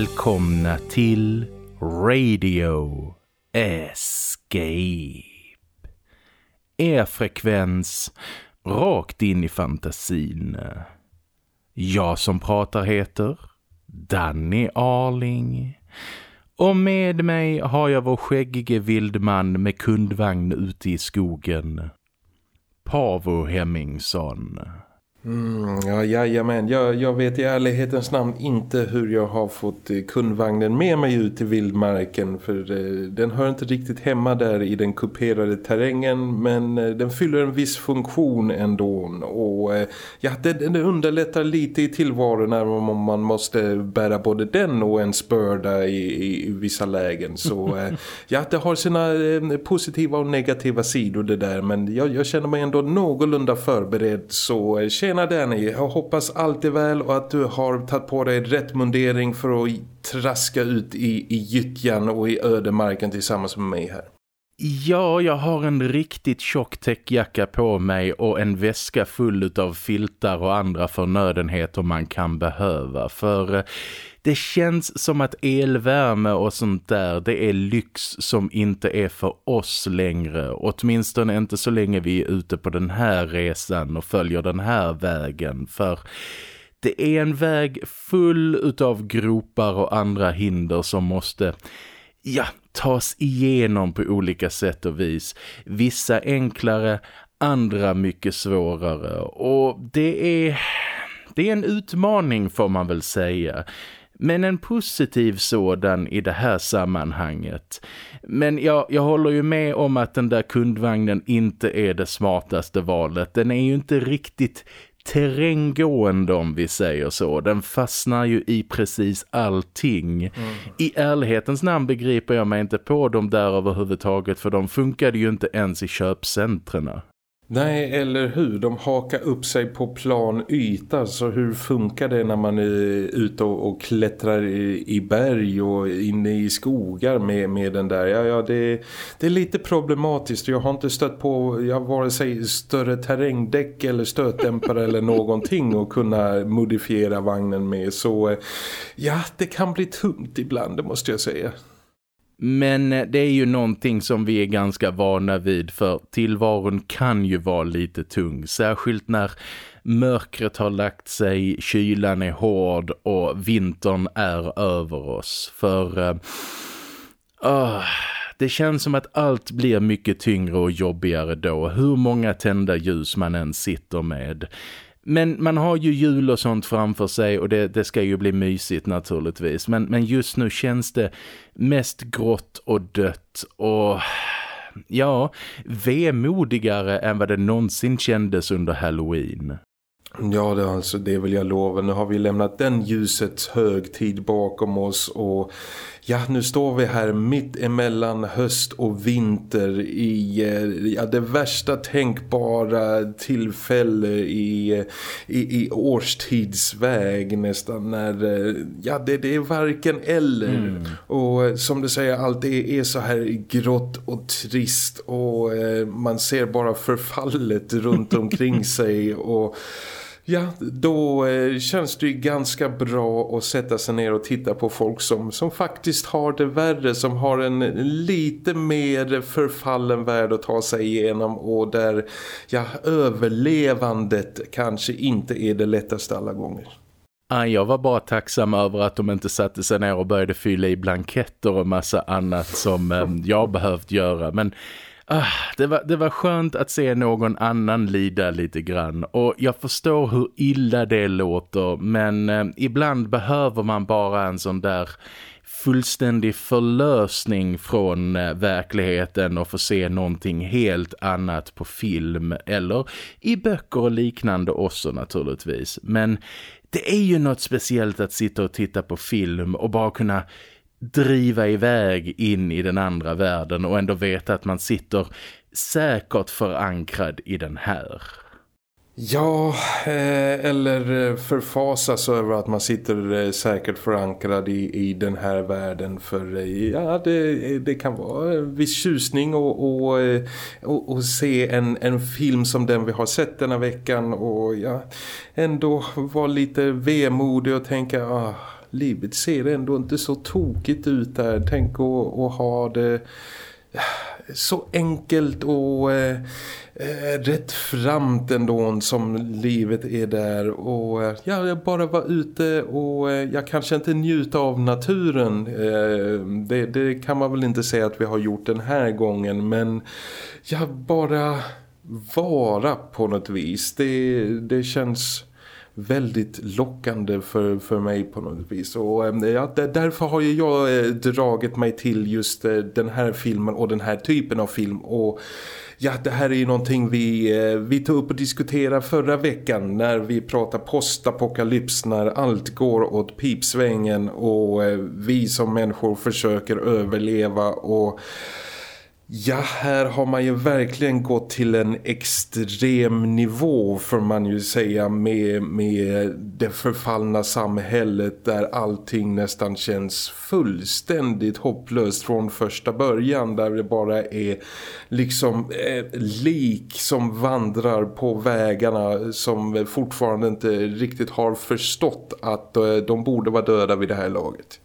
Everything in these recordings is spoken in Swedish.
Välkomna till Radio Escape. Er frekvens rakt in i fantasin. Jag som pratar heter Danny Arling. Och med mig har jag vår skäggige vildman med kundvagn ute i skogen. Pavo Hemmingsson. Mm, ja, jajamän. Jag, jag vet i ärlighetens namn inte hur jag har fått eh, kundvagnen med mig ut i vildmarken för eh, den hör inte riktigt hemma där i den kuperade terrängen men eh, den fyller en viss funktion ändå. Och eh, ja, den, underlättar lite i tillvaron när man måste bära både den och en spörda i, i, i vissa lägen. Så eh, ja, det har sina eh, positiva och negativa sidor det där men jag, jag känner mig ändå någorlunda förberedd. Så Tjena Danny, jag hoppas allt är väl och att du har tagit på dig rätt mundering för att traska ut i, i gyttjan och i ödemarken tillsammans med mig här. Ja, jag har en riktigt tjock täckjacka på mig och en väska full av filtar och andra förnödenheter man kan behöva. För eh, det känns som att elvärme och sånt där, det är lyx som inte är för oss längre. Åtminstone inte så länge vi är ute på den här resan och följer den här vägen. För det är en väg full utav gropar och andra hinder som måste ja, tas igenom på olika sätt och vis. Vissa enklare, andra mycket svårare. Och det är, det är en utmaning får man väl säga. Men en positiv sådan i det här sammanhanget. Men jag, jag håller ju med om att den där kundvagnen inte är det smartaste valet. Den är ju inte riktigt terränggående om vi säger så. Den fastnar ju i precis allting. Mm. I ärlighetens namn begriper jag mig inte på dem där överhuvudtaget för de funkade ju inte ens i köpcentrarna. Nej, eller hur? De hakar upp sig på plan yta. Så hur funkar det när man är ute och, och klättrar i, i, berg och inne i skogar med, med den där? Ja, ja det, det är lite problematiskt. Jag har inte stött på jag vare sig större terrängdäck eller stötdämpare eller någonting att kunna modifiera vagnen med. Så eh, ja, det kan bli tungt ibland, det måste jag säga. Men eh, det är ju någonting som vi är ganska vana vid för tillvaron kan ju vara lite tung. Särskilt när mörkret har lagt sig, kylan är hård och vintern är över oss. För uh, det känns som att allt blir mycket tyngre och jobbigare då. Hur många tända ljus man än sitter med. Men man har ju jul och sånt framför sig och det, det ska ju bli mysigt naturligtvis. Men, men just nu känns det mest grått och dött och ja, vemodigare än vad det någonsin kändes under Halloween. Ja, det, alltså, det vill jag lova. Nu har vi lämnat den ljusets högtid bakom oss och ja, nu står vi här mitt emellan höst och vinter i eh, ja, det värsta tänkbara tillfälle i, i, i årstidsväg nästan när eh, ja, det, det är varken eller mm. och eh, som du säger, allt är, är så här grått och trist och eh, man ser bara förfallet runt omkring sig och Ja, då eh, känns det ju ganska bra att sätta sig ner och titta på folk som, som faktiskt har det värre, som har en lite mer förfallen värld att ta sig igenom och där ja, överlevandet kanske inte är det lättaste alla gånger. Ah, jag var bara tacksam över att de inte satte sig ner och började fylla i blanketter och massa annat som ehm, jag behövt göra. Men Ah, det, var, det var skönt att se någon annan lida lite grann och jag förstår hur illa det låter men eh, ibland behöver man bara en sån där fullständig förlösning från eh, verkligheten och få se någonting helt annat på film eller i böcker och liknande också naturligtvis. Men det är ju något speciellt att sitta och titta på film och bara kunna driva iväg in i den andra världen och ändå veta att man sitter säkert förankrad i den här. Ja, eh, eller eh, förfasas över att man sitter eh, säkert förankrad i, i den här världen för ja, det, det kan vara en viss tjusning och, och, och, och, se en, en film som den vi har sett denna veckan och ja, ändå vara lite vemodig och tänka ah, livet ser ändå inte så tokigt ut där. Tänk att ha det eh, så enkelt och eh, eh rätt framt ändå som livet är där. Och eh, ja, jag bara vara ute och jag kanske inte njuta av naturen. Eh, det, det, kan man väl inte säga att vi har gjort den här gången men ja, bara vara på något vis. Det, det känns väldigt lockande för, för mig på något vis. Och eh, ja, därför har ju jag eh, dragit mig till just eh, den här filmen och den här typen av film. Och ja, det här är ju någonting vi, vi tog upp och diskuterade förra veckan när vi pratade postapokalyps när allt går åt pipsvängen och vi som människor försöker överleva och Ja, här har man ju verkligen gått till en extrem nivå för man ju säga med, med det förfallna samhället där allting nästan känns fullständigt hopplöst från första början där det bara är liksom eh, lik som vandrar på vägarna som fortfarande inte riktigt har förstått att eh, de borde vara döda vid det här laget.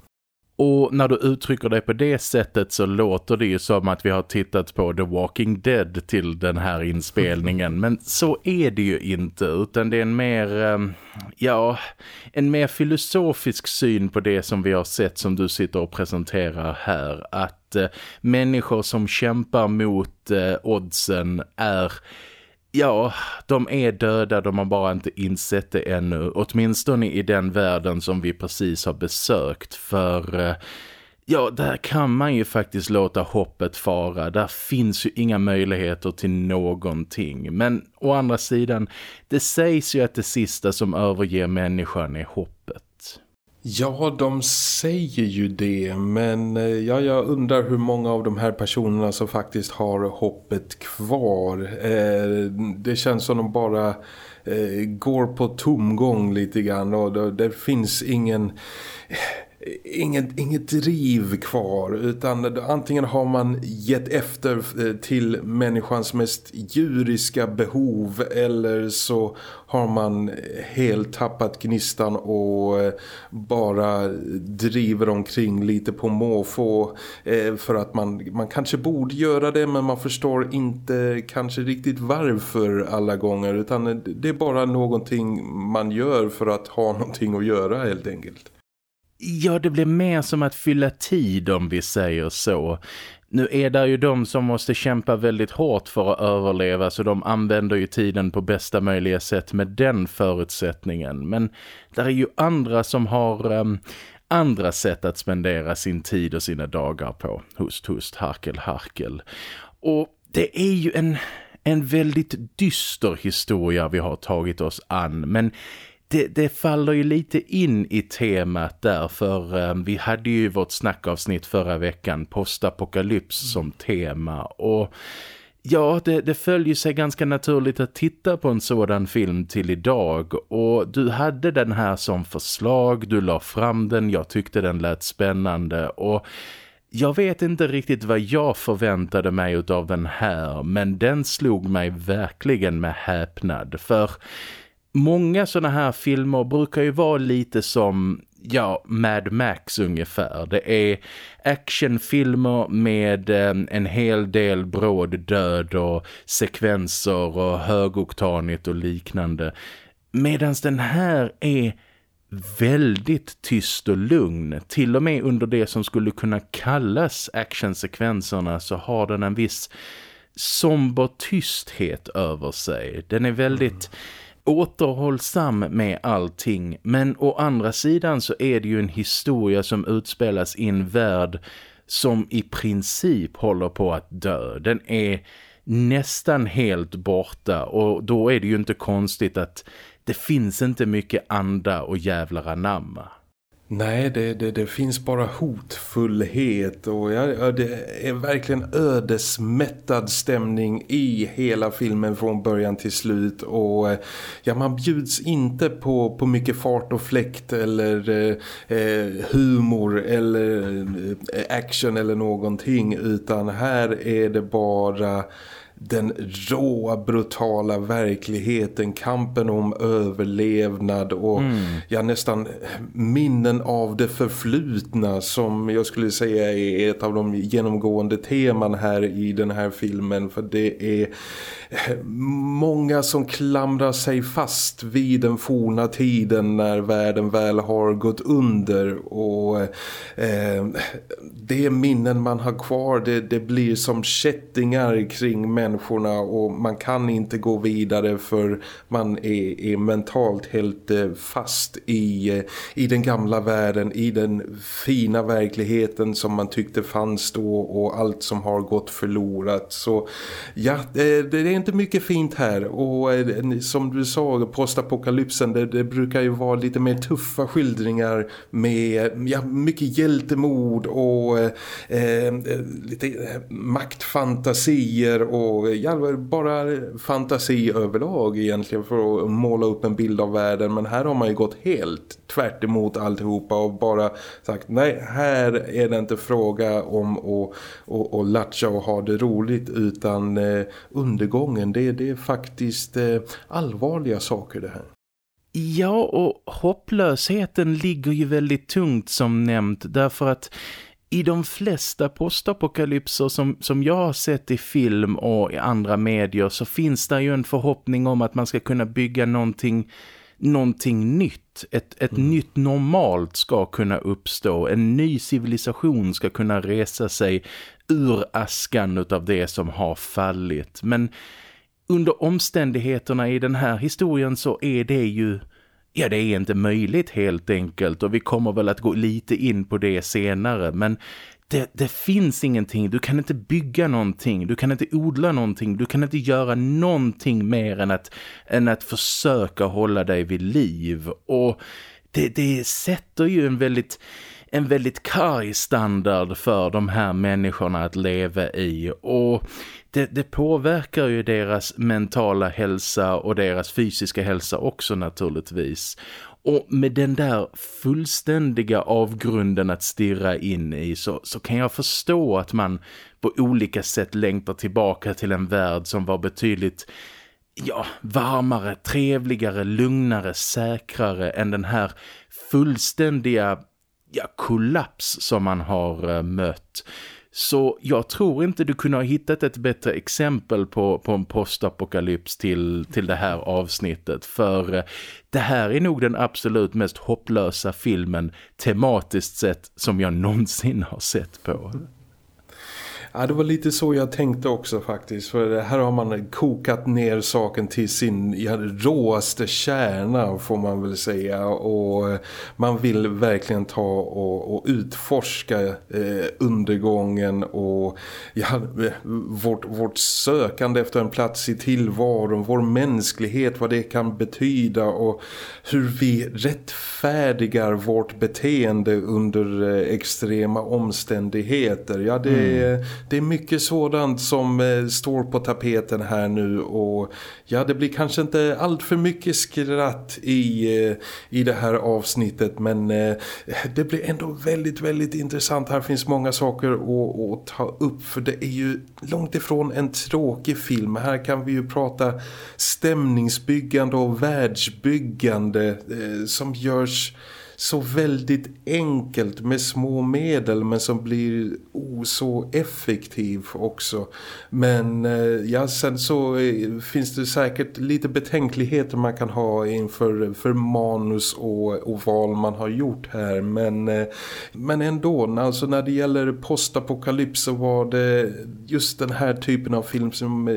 Och när du uttrycker dig på det sättet så låter det ju som att vi har tittat på The Walking Dead till den här inspelningen. Men så är det ju inte utan det är en mer, ehm, ja, en mer filosofisk syn på det som vi har sett som du sitter och presenterar här. Att eh, människor som kämpar mot eh, oddsen är Ja, de är döda, de har bara inte insett det ännu. Åtminstone i den världen som vi precis har besökt. För eh, ja, där kan man ju faktiskt låta hoppet fara. Där finns ju inga möjligheter till någonting. Men å andra sidan, det sägs ju att det sista som överger människan är hoppet. Ja, de säger ju det men eh, ja, jag undrar hur många av de här personerna som faktiskt har hoppet kvar. Eh, det känns som de bara eh, går på tomgång lite grann och det, det finns ingen eh, inget, inget driv kvar utan antingen har man gett efter eh, till människans mest djuriska behov eller så har man helt tappat gnistan och eh, bara driver omkring lite på måfå eh, för att man, man kanske borde göra det men man förstår inte kanske riktigt varför alla gånger utan det är bara någonting man gör för att ha någonting att göra helt enkelt. Ja, det blir mer som att fylla tid om vi säger så. Nu är det ju de som måste kämpa väldigt hårt för att överleva så de använder ju tiden på bästa möjliga sätt med den förutsättningen. Men där är ju andra som har um, andra sätt att spendera sin tid och sina dagar på. Hust, hust, harkel, harkel. Och det är ju en, en väldigt dyster historia vi har tagit oss an men det, det, faller ju lite in i temat där för um, vi hade ju vårt snackavsnitt förra veckan postapokalyps mm. som tema. Och ja det, det följer sig ganska naturligt att titta på en sådan film till idag. Och du hade den här som förslag, du la fram den, jag tyckte den lät spännande. Och jag vet inte riktigt vad jag förväntade mig av den här men den slog mig verkligen med häpnad. För många sådana här filmer brukar ju vara lite som ja, Mad Max ungefär. Det är actionfilmer med eh, en hel del bråd död och sekvenser och högoktanigt och liknande. Medan den här är väldigt tyst och lugn. Till och med under det som skulle kunna kallas actionsekvenserna så har den en viss somber tysthet över sig. Den är väldigt... Mm återhållsam med allting men å andra sidan så är det ju en historia som utspelas i en värld som i princip håller på att dö. Den är nästan helt borta och då är det ju inte konstigt att det finns inte mycket anda och jävlar anamma. Nej, det, det, det, finns bara hotfullhet och ja, det är verkligen ödesmättad stämning i hela filmen från början till slut och ja, man bjuds inte på, på mycket fart och fläkt eller eh, eh humor eller eh, action eller någonting utan här är det bara den råa, brutala verkligheten, kampen om överlevnad och mm. ja, nästan minnen av det förflutna som jag skulle säga är ett av de genomgående teman här i den här filmen för det är många som klamrar sig fast vid den forna tiden när världen väl har gått under och eh, det minnen man har kvar. Det, det blir som kättingar kring människorna och man kan inte gå vidare för man är, är mentalt helt eh, fast i, eh, i den gamla världen, i den fina verkligheten som man tyckte fanns då och allt som har gått förlorat. Så ja, det, det är inte mycket fint här och eh, som du sa, postapokalypsen det, det brukar ju vara lite mer tuffa skildringar med ja, mycket hjältemod och eh, eh lite eh, maktfantasier och ja, bara fantasi överlag egentligen för att måla upp en bild av världen. Men här har man ju gått helt tvärt emot alltihopa och bara sagt nej, här är det inte fråga om att, och, och latcha och ha det roligt utan eh, undergången det, det är faktiskt eh, allvarliga saker det här. Ja, och hopplösheten ligger ju väldigt tungt som nämnt därför att i de flesta postapokalypser som, som jag har sett i film och i andra medier så finns det ju en förhoppning om att man ska kunna bygga någonting, någonting nytt. Ett, ett mm. nytt normalt ska kunna uppstå. En ny civilisation ska kunna resa sig ur askan av det som har fallit. Men under omständigheterna i den här historien så är det ju Ja, det är inte möjligt helt enkelt. Och vi kommer väl att gå lite in på det senare. Men det, det, finns ingenting, du kan inte bygga någonting, du kan inte odla någonting, du kan inte göra någonting mer än att, än att försöka hålla dig vid liv. Och det, det sätter ju en väldigt en väldigt karg standard för de här människorna att leva i och det, det, påverkar ju deras mentala hälsa och deras fysiska hälsa också naturligtvis. Och med den där fullständiga avgrunden att stirra in i så, så kan jag förstå att man på olika sätt längtar tillbaka till en värld som var betydligt ja, varmare, trevligare, lugnare, säkrare än den här fullständiga ja, kollaps som man har eh, mött. Så jag tror inte du kunde ha hittat ett bättre exempel på, på en postapokalyps till, till det här avsnittet. För eh, det här är nog den absolut mest hopplösa filmen tematiskt sett som jag någonsin har sett på. Ja, det var lite så jag tänkte också faktiskt. För här har man kokat ner saken till sin ja, råaste kärna får man väl säga. Och eh, man vill verkligen ta och, och utforska eh, undergången och ja, vårt, vårt sökande efter en plats i tillvaron. Vår mänsklighet, vad det kan betyda och hur vi rättfärdigar vårt beteende under eh, extrema omständigheter. Ja, det, mm det är mycket sådant som eh, står på tapeten här nu och ja det blir kanske inte allt för mycket skratt i, eh, i det här avsnittet men eh, det blir ändå väldigt väldigt intressant. Här finns många saker att, att ta upp för det är ju långt ifrån en tråkig film. Här kan vi ju prata stämningsbyggande och världsbyggande eh, som görs så väldigt enkelt med små medel men som blir oh, så effektiv också. Men eh, ja, sen så eh, finns det säkert lite betänkligheter man kan ha inför för manus och, och val man har gjort här. Men, eh, men ändå, alltså när det gäller postapokalyps så var det just den här typen av film som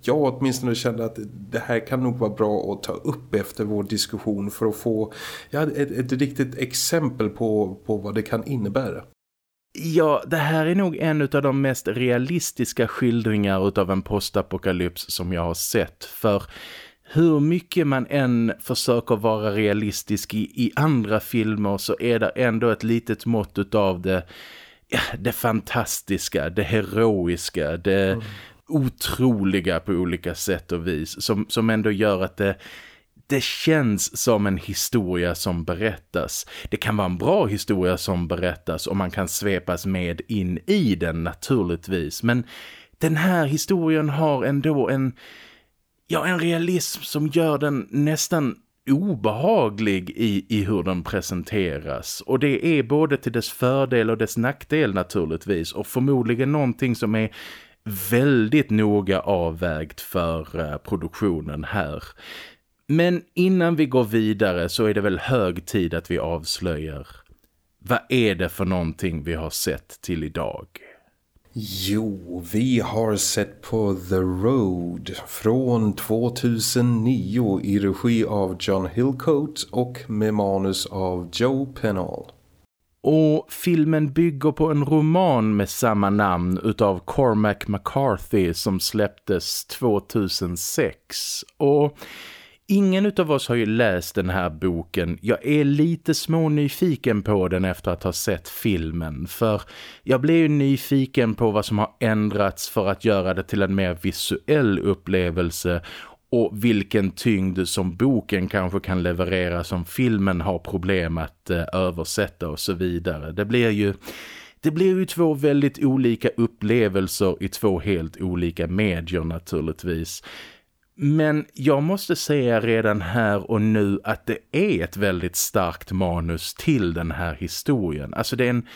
jag åtminstone kände att det här kan nog vara bra att ta upp efter vår diskussion för att få ja, ett, ett riktigt exempel på, på vad det kan innebära. Ja, det här är nog en av de mest realistiska skildringar av en postapokalyps som jag har sett. För hur mycket man än försöker vara realistisk i, i andra filmer så är det ändå ett litet mått av det, det fantastiska, det heroiska, det mm. otroliga på olika sätt och vis som, som ändå gör att det det känns som en historia som berättas. Det kan vara en bra historia som berättas och man kan svepas med in i den naturligtvis. Men den här historien har ändå en, ja, en realism som gör den nästan obehaglig i, i hur den presenteras. Och det är både till dess fördel och dess nackdel naturligtvis. Och förmodligen någonting som är väldigt noga avvägt för uh, produktionen här. Men innan vi går vidare så är det väl hög tid att vi avslöjar. Vad är det för någonting vi har sett till idag? Jo, vi har sett på The Road från 2009 i regi av John Hillcoat och med manus av Joe Pennell. Och filmen bygger på en roman med samma namn utav Cormac McCarthy som släpptes 2006. Och Ingen av oss har ju läst den här boken. Jag är lite små nyfiken på den efter att ha sett filmen. För jag blev ju nyfiken på vad som har ändrats för att göra det till en mer visuell upplevelse och vilken tyngd som boken kanske kan leverera som filmen har problem att eh, översätta och så vidare. Det blir ju... Det blir ju två väldigt olika upplevelser i två helt olika medier naturligtvis. Men jag måste säga redan här och nu att det är ett väldigt starkt manus till den här historien. Alltså det är en,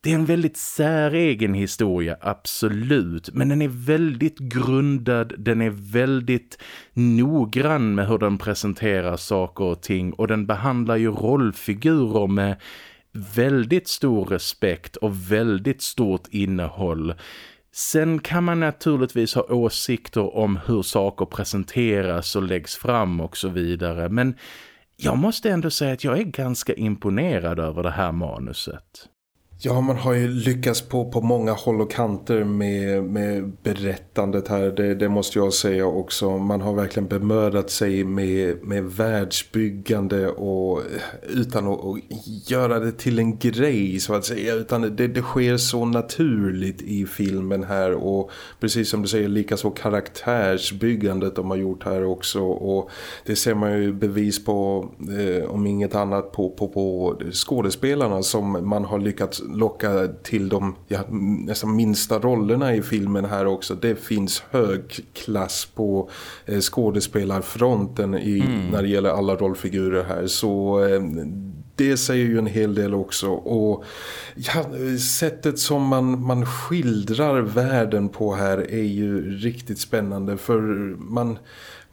det är en väldigt säregen historia, absolut. Men den är väldigt grundad, den är väldigt noggrann med hur den presenterar saker och ting. Och den behandlar ju rollfigurer med väldigt stor respekt och väldigt stort innehåll. Sen kan man naturligtvis ha åsikter om hur saker presenteras och läggs fram och så vidare. Men jag måste ändå säga att jag är ganska imponerad över det här manuset. Ja, man har ju lyckats på, på många håll och kanter med, med berättandet här. Det, det måste jag säga också. Man har verkligen bemödat sig med, med världsbyggande och utan att, och göra det till en grej så att säga. Utan det, det sker så naturligt i filmen här och precis som du säger likaså karaktärsbyggandet de har gjort här också. Och det ser man ju bevis på, eh, om inget annat, på, på, på skådespelarna som man har lyckats locka till de ja, nästan minsta rollerna i filmen här också. Det finns hög klass på eh, skådespelarfronten i, mm. när det gäller alla rollfigurer här. Så eh, det säger ju en hel del också och ja, sättet som man, man skildrar världen på här är ju riktigt spännande för man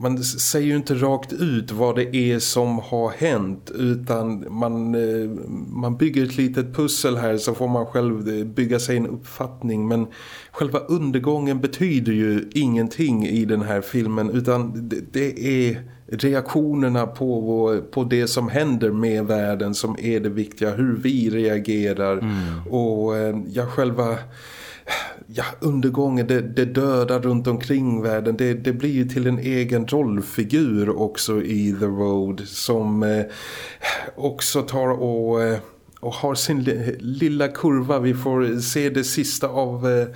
man säger ju inte rakt ut vad det är som har hänt utan man, eh, man bygger ett litet pussel här så får man själv eh, bygga sig en uppfattning men själva undergången betyder ju ingenting i den här filmen utan det, det är reaktionerna på, på det som händer med världen som är det viktiga, hur vi reagerar mm. och eh, ja, själva ja, undergången, det, det döda runt omkring världen, det, det blir ju till en egen rollfigur också i The Road som eh, också tar och... Eh, och har sin lilla kurva. Vi får se det sista av eh,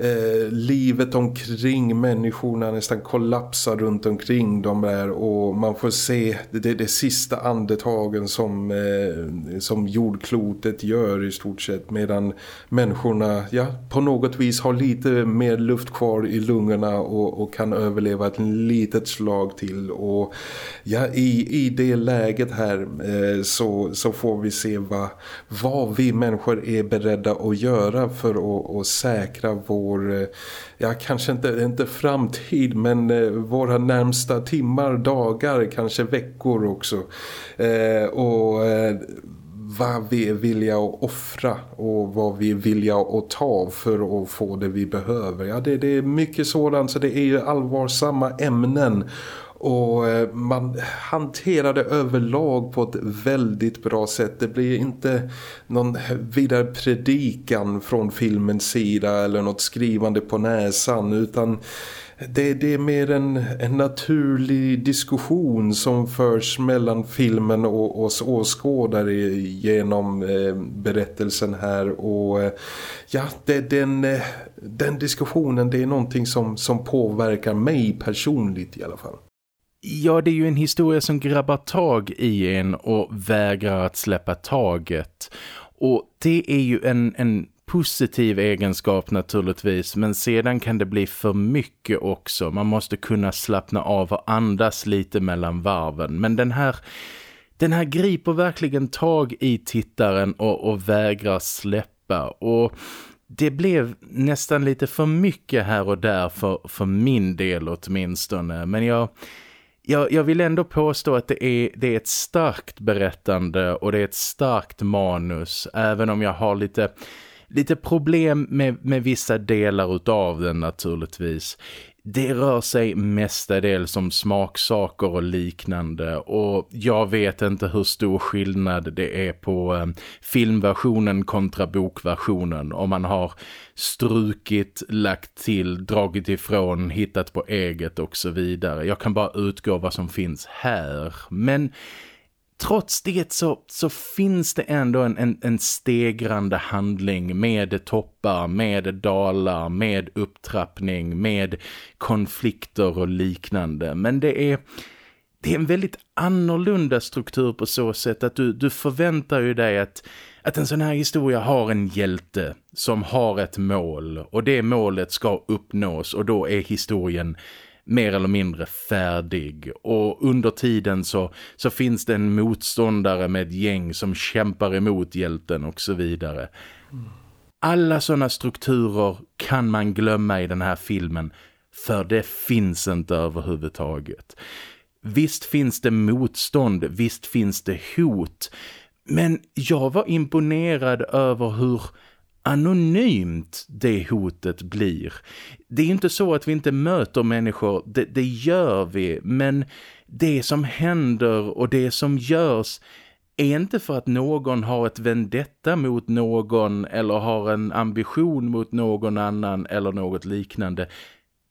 eh, livet omkring människorna nästan kollapsar runt omkring dem där och man får se det, det sista andetagen som, eh, som jordklotet gör i stort sett medan människorna ja, på något vis har lite mer luft kvar i lungorna och, och kan överleva ett litet slag till. Och ja, i, i det läget här eh, så, så får vi se vad, vad vi människor är beredda att göra för att, att säkra vår vår, eh, ja kanske inte, inte framtid men eh, våra närmsta timmar, dagar, kanske veckor också. Eh, och eh, vad vi är villiga att offra och vad vi är villiga att ta för att få det vi behöver. Ja, det, det är mycket sådant så det är ju allvarsamma ämnen och eh, man hanterar det överlag på ett väldigt bra sätt. Det blir inte någon vidare predikan från filmens sida eller något skrivande på näsan utan det, det är mer en, en naturlig diskussion som förs mellan filmen och oss åskådare genom eh, berättelsen här och eh, ja, det, den, eh, den diskussionen det är någonting som, som påverkar mig personligt i alla fall. Ja, det är ju en historia som grabbar tag i en och vägrar att släppa taget. Och det är ju en, en positiv egenskap naturligtvis men sedan kan det bli för mycket också. Man måste kunna slappna av och andas lite mellan varven. Men den här, den här griper verkligen tag i tittaren och, och vägrar släppa och det blev nästan lite för mycket här och där för, för min del åtminstone. Men jag, jag, jag vill ändå påstå att det är, det är ett starkt berättande och det är ett starkt manus. Även om jag har lite lite problem med, med vissa delar utav den naturligtvis. Det rör sig mestadels om smaksaker och liknande. Och jag vet inte hur stor skillnad det är på eh, filmversionen kontra bokversionen. Om man har strukit, lagt till, dragit ifrån, hittat på eget och så vidare. Jag kan bara utgå vad som finns här. Men trots det så, så finns det ändå en, en, en, stegrande handling med toppar, med dalar, med upptrappning, med konflikter och liknande. Men det är, det är en väldigt annorlunda struktur på så sätt att du, du förväntar ju dig att, att en sån här historia har en hjälte som har ett mål och det målet ska uppnås och då är historien mer eller mindre färdig och under tiden så, så finns det en motståndare med ett gäng som kämpar emot hjälten och så vidare. Alla sådana strukturer kan man glömma i den här filmen för det finns inte överhuvudtaget. Visst finns det motstånd, visst finns det hot men jag var imponerad över hur anonymt det hotet blir. Det är inte så att vi inte möter människor, det, det gör vi, men det som händer och det som görs är inte för att någon har ett vendetta mot någon eller har en ambition mot någon annan eller något liknande.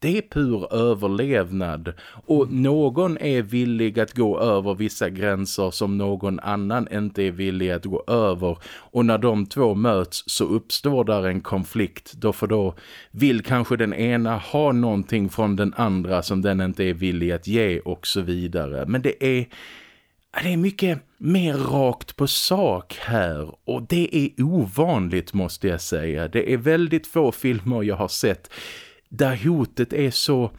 Det är pur överlevnad. Och någon är villig att gå över vissa gränser som någon annan inte är villig att gå över. Och när de två möts så uppstår där en konflikt. Då för då vill kanske den ena ha någonting från den andra som den inte är villig att ge och så vidare. Men det är det är mycket mer rakt på sak här. Och det är ovanligt måste jag säga. Det är väldigt få filmer jag har sett där hotet är så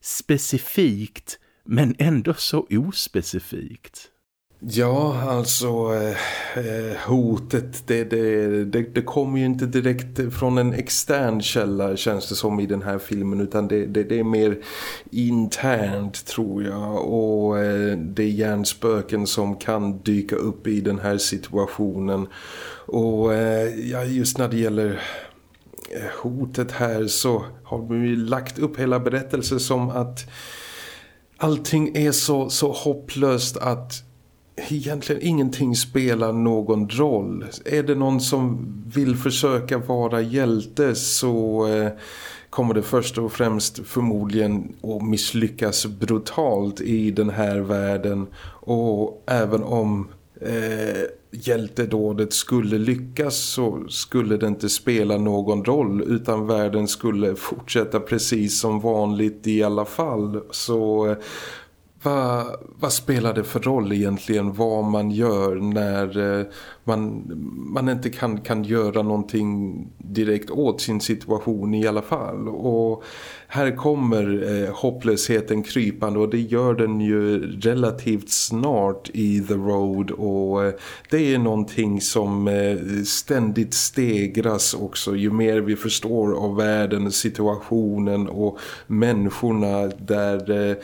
specifikt men ändå så ospecifikt. Ja, alltså eh, eh, hotet det, det, det, det kommer ju inte direkt från en extern källa känns det som i den här filmen utan det, det, det är mer internt tror jag och eh, det är hjärnspöken som kan dyka upp i den här situationen och eh, ja, just när det gäller hotet här så har vi lagt upp hela berättelsen som att allting är så, så hopplöst att egentligen ingenting spelar någon roll. Är det någon som vill försöka vara hjälte så eh, kommer det först och främst förmodligen att misslyckas brutalt i den här världen. Och även om eh, hjältedådet skulle lyckas så skulle det inte spela någon roll utan världen skulle fortsätta precis som vanligt i alla fall. Så eh, vad, vad spelar det för roll egentligen vad man gör när eh, man, man inte kan, kan göra någonting direkt åt sin situation i alla fall. Och här kommer eh, hopplösheten krypande och det gör den ju relativt snart i The Road och eh, det är någonting som eh, ständigt stegras också. Ju mer vi förstår av världen, situationen och människorna där... Eh,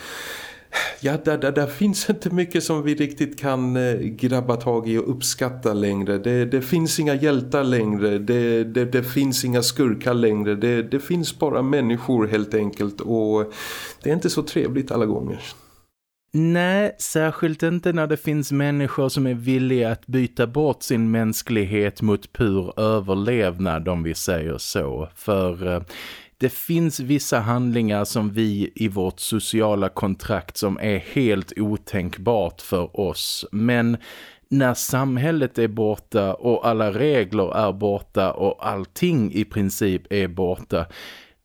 Ja, där, där, där finns inte mycket som vi riktigt kan eh, grabba tag i och uppskatta längre. Det, det finns inga hjältar längre, det, det, det finns inga skurkar längre. Det, det finns bara människor helt enkelt och det är inte så trevligt alla gånger. Nej, särskilt inte när det finns människor som är villiga att byta bort sin mänsklighet mot pur överlevnad om vi säger så. För eh, det finns vissa handlingar som vi i vårt sociala kontrakt som är helt otänkbart för oss. Men när samhället är borta och alla regler är borta och allting i princip är borta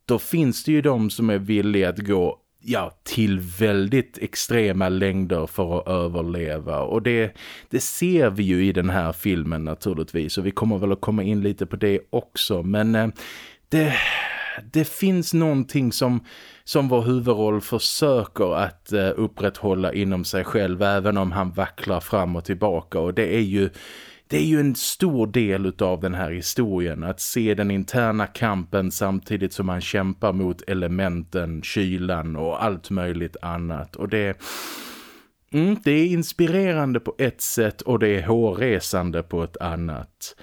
då finns det ju de som är villiga att gå ja, till väldigt extrema längder för att överleva. Och det, det ser vi ju i den här filmen naturligtvis. Och vi kommer väl att komma in lite på det också. Men eh, det, det finns någonting som, som vår huvudroll försöker att eh, upprätthålla inom sig själv. Även om han vacklar fram och tillbaka. Och det är ju det är ju en stor del av den här historien att se den interna kampen samtidigt som man kämpar mot elementen, kylan och allt möjligt annat. Och det, mm, det är inspirerande på ett sätt och det är hårresande på ett annat.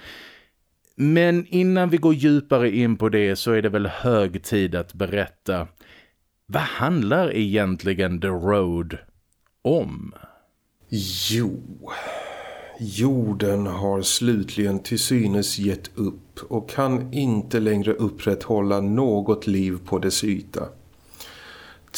Men innan vi går djupare in på det så är det väl hög tid att berätta vad handlar egentligen The Road om? Jo, Jorden har slutligen till synes gett upp och kan inte längre upprätthålla något liv på dess yta.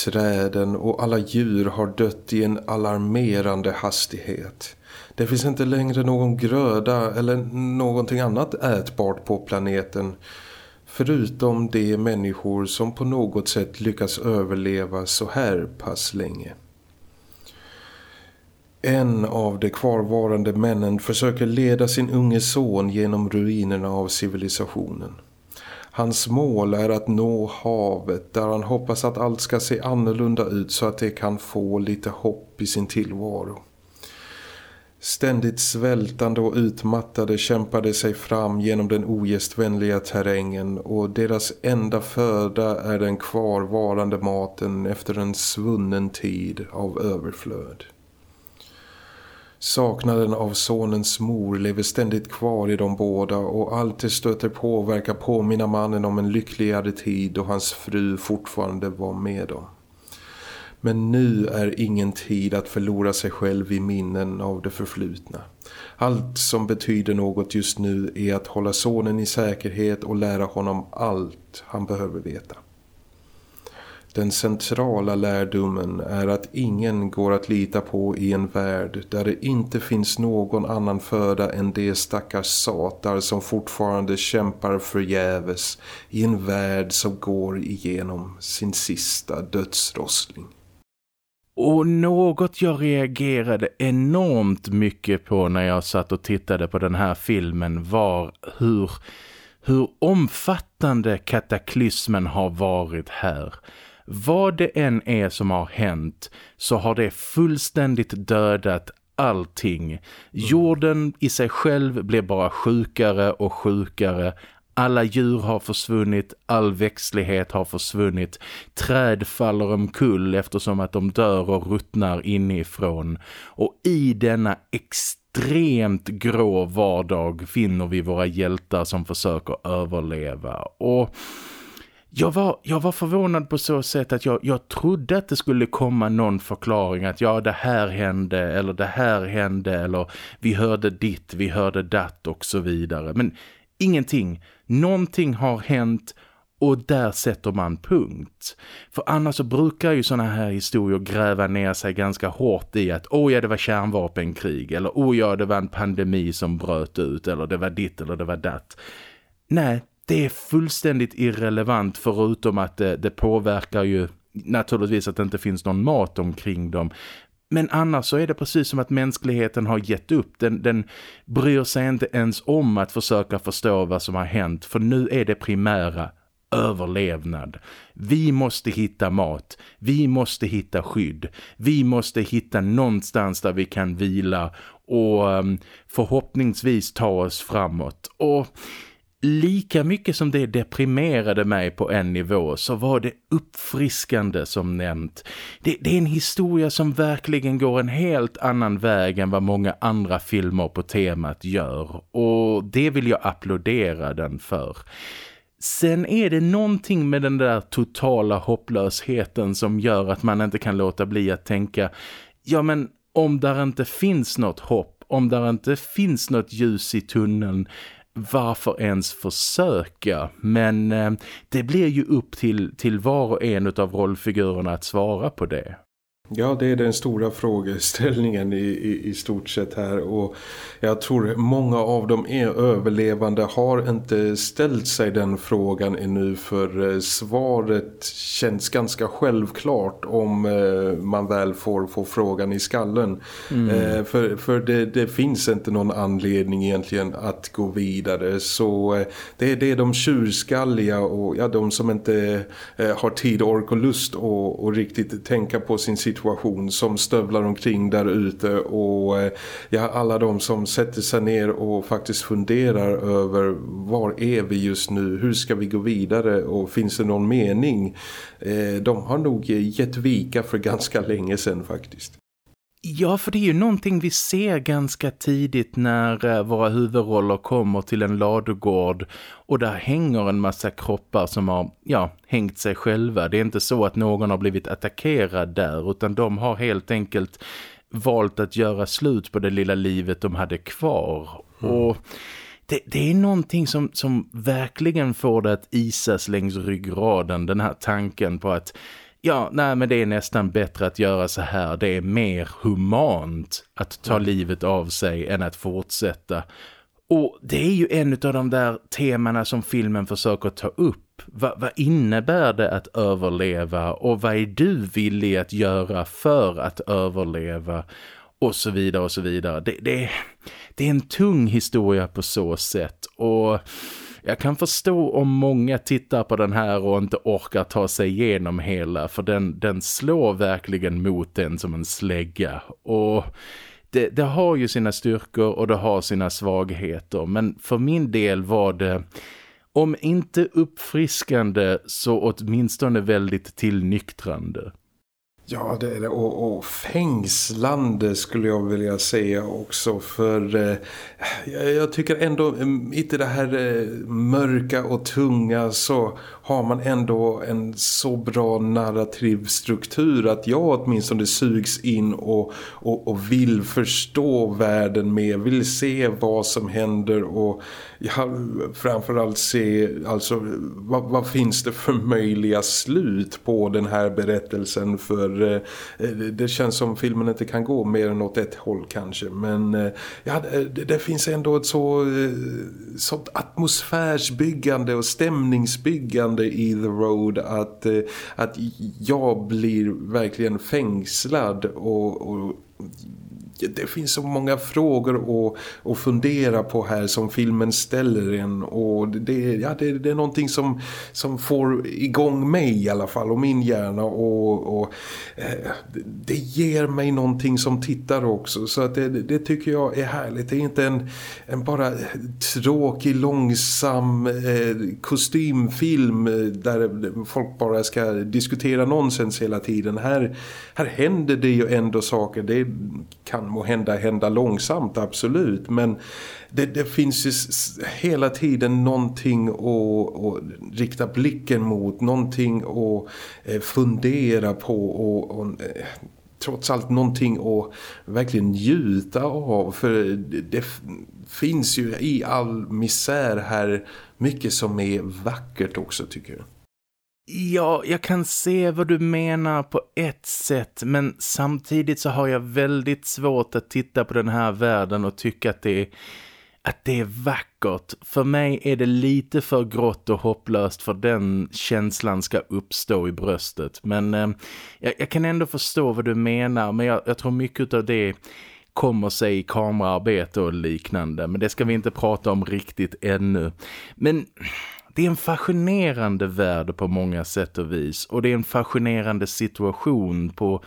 Träden och alla djur har dött i en alarmerande hastighet. Det finns inte längre någon gröda eller någonting annat ätbart på planeten förutom de människor som på något sätt lyckas överleva så här pass länge. En av de kvarvarande männen försöker leda sin unge son genom ruinerna av civilisationen. Hans mål är att nå havet där han hoppas att allt ska se annorlunda ut så att det kan få lite hopp i sin tillvaro. Ständigt svältande och utmattade kämpade sig fram genom den ogästvänliga terrängen och deras enda föda är den kvarvarande maten efter en svunnen tid av överflöd. Saknaden av sonens mor lever ständigt kvar i de båda och allt det stöter på verkar påminna mannen om en lyckligare tid då hans fru fortfarande var med dem. Men nu är ingen tid att förlora sig själv i minnen av det förflutna. Allt som betyder något just nu är att hålla sonen i säkerhet och lära honom allt han behöver veta. Den centrala lärdomen är att ingen går att lita på i en värld där det inte finns någon annan föda än de stackars satar som fortfarande kämpar förgäves i en värld som går igenom sin sista dödsrossling. Och något jag reagerade enormt mycket på när jag satt och tittade på den här filmen var hur, hur omfattande kataklysmen har varit här. Vad det än är som har hänt så har det fullständigt dödat allting. Jorden i sig själv blev bara sjukare och sjukare. Alla djur har försvunnit, all växtlighet har försvunnit. Träd faller omkull eftersom att de dör och ruttnar inifrån. Och i denna extremt grå vardag finner vi våra hjältar som försöker överleva. Och jag var, jag var förvånad på så sätt att jag, jag trodde att det skulle komma någon förklaring att ja det här hände eller det här hände eller vi hörde ditt, vi hörde datt och så vidare. Men ingenting, någonting har hänt och där sätter man punkt. För annars så brukar ju såna här historier gräva ner sig ganska hårt i att åh ja det var kärnvapenkrig eller åh oh ja det var en pandemi som bröt ut eller det var ditt eller det var datt. Nej, det är fullständigt irrelevant förutom att det, det påverkar ju naturligtvis att det inte finns någon mat omkring dem. Men annars så är det precis som att mänskligheten har gett upp. Den, den bryr sig inte ens om att försöka förstå vad som har hänt. För nu är det primära överlevnad. Vi måste hitta mat. Vi måste hitta skydd. Vi måste hitta någonstans där vi kan vila och ehm, förhoppningsvis ta oss framåt. Och lika mycket som det deprimerade mig på en nivå så var det uppfriskande som nämnt. Det, det, är en historia som verkligen går en helt annan väg än vad många andra filmer på temat gör och det vill jag applådera den för. Sen är det någonting med den där totala hopplösheten som gör att man inte kan låta bli att tänka ja men om där inte finns något hopp, om där inte finns något ljus i tunneln varför ens försöka? Men eh, det blir ju upp till, till var och en av rollfigurerna att svara på det. Ja, det är den stora frågeställningen i, i, i, stort sett här och jag tror många av de överlevande har inte ställt sig den frågan ännu för eh, svaret känns ganska självklart om eh, man väl får, får frågan i skallen. Mm. Eh, för för det, det, finns inte någon anledning egentligen att gå vidare så det, det är de tjurskalliga och ja, de som inte har tid, ork och lust och, och riktigt tänka på sin situation situation som stövlar omkring där ute och eh, ja, alla de som sätter sig ner och faktiskt funderar över var är vi just nu, hur ska vi gå vidare och finns det någon mening? Eh, de har nog gett vika för ganska länge sedan faktiskt. Ja, för det är ju någonting vi ser ganska tidigt när eh, våra huvudroller kommer till en ladugård och där hänger en massa kroppar som har ja, hängt sig själva. Det är inte så att någon har blivit attackerad där utan de har helt enkelt valt att göra slut på det lilla livet de hade kvar. Mm. Och det, det, är någonting som, som verkligen får det att isas längs ryggraden, den här tanken på att ja, nej men det är nästan bättre att göra så här. Det är mer humant att ta livet av sig än att fortsätta. Och det är ju en av de där temana som filmen försöker ta upp. Va, vad innebär det att överleva och vad är du villig att göra för att överleva och så vidare och så vidare. Det, det, det är en tung historia på så sätt och jag kan förstå om många tittar på den här och inte orkar ta sig igenom hela för den, den slår verkligen mot den som en slägga och det, det har ju sina styrkor och det har sina svagheter men för min del var det om inte uppfriskande så åtminstone väldigt tillnyktrande. Ja, det är det. Och, och fängslande skulle jag vilja säga också. För eh, jag tycker ändå mm, mitt i det här eh, mörka och tunga så har man ändå en så bra narrativ struktur att jag åtminstone sugs in och, och, och vill förstå världen mer, vill se vad som händer och ja, framförallt se alltså, vad, vad, finns det för möjliga slut på den här berättelsen? För eh, eh, det känns som filmen inte kan gå mer än åt ett håll kanske men eh, ja, det, det, finns ändå ett så eh, sånt atmosfärsbyggande och stämningsbyggande i The Road att, eh, att jag blir verkligen fängslad och, och det finns så många frågor att, att fundera på här som filmen ställer en och det, ja, det, det är någonting som, som får igång mig i alla fall och min hjärna och, och eh, det ger mig någonting som tittar också så att det, det, tycker jag är härligt. Det är inte en, en bara tråkig, långsam eh, kostymfilm eh, där folk bara ska diskutera nonsens hela tiden. Här, här händer det ju ändå saker. Det kan må hända, hända långsamt, absolut. Men det, det finns ju hela tiden någonting att, att rikta blicken mot, någonting att eh, fundera på och, och eh, trots allt någonting att verkligen njuta av för det finns ju i all misär här mycket som är vackert också tycker jag. Ja, jag kan se vad du menar på ett sätt men samtidigt så har jag väldigt svårt att titta på den här världen och tycka att det är, att det är vackert. För mig är det lite för grått och hopplöst för den känslan ska uppstå i bröstet. Men eh, jag, jag, kan ändå förstå vad du menar men jag, jag tror mycket av det kommer sig i kameraarbete och liknande. Men det ska vi inte prata om riktigt ännu. Men det är en fascinerande värld på många sätt och vis. Och det är en fascinerande situation på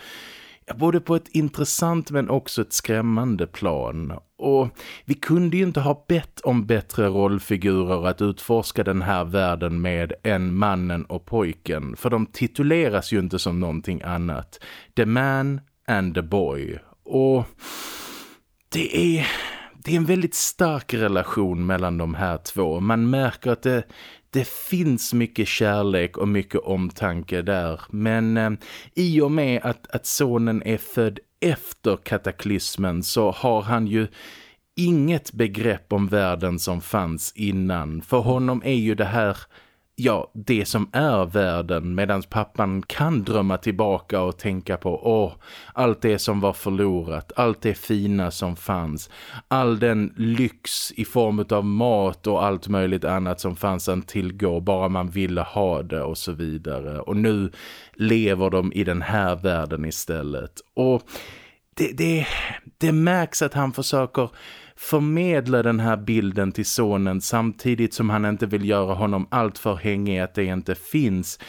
både på ett intressant men också ett skrämmande plan. Och vi kunde ju inte ha bett om bättre rollfigurer att utforska den här världen med än mannen och pojken. För de tituleras ju inte som någonting annat. The man and the boy. Och det är det är en väldigt stark relation mellan de här två. Man märker att det, det finns mycket kärlek och mycket omtanke där. Men eh, i och med att, att sonen är född efter kataklysmen så har han ju inget begrepp om världen som fanns innan. För honom är ju det här ja, det som är världen medan pappan kan drömma tillbaka och tänka på åh, allt det som var förlorat, allt det fina som fanns, all den lyx i form av mat och allt möjligt annat som fanns att tillgå bara man ville ha det och så vidare. Och nu lever de i den här världen istället. Och det, det, det märks att han försöker förmedla den här bilden till sonen samtidigt som han inte vill göra honom allt för hängig att det inte finns.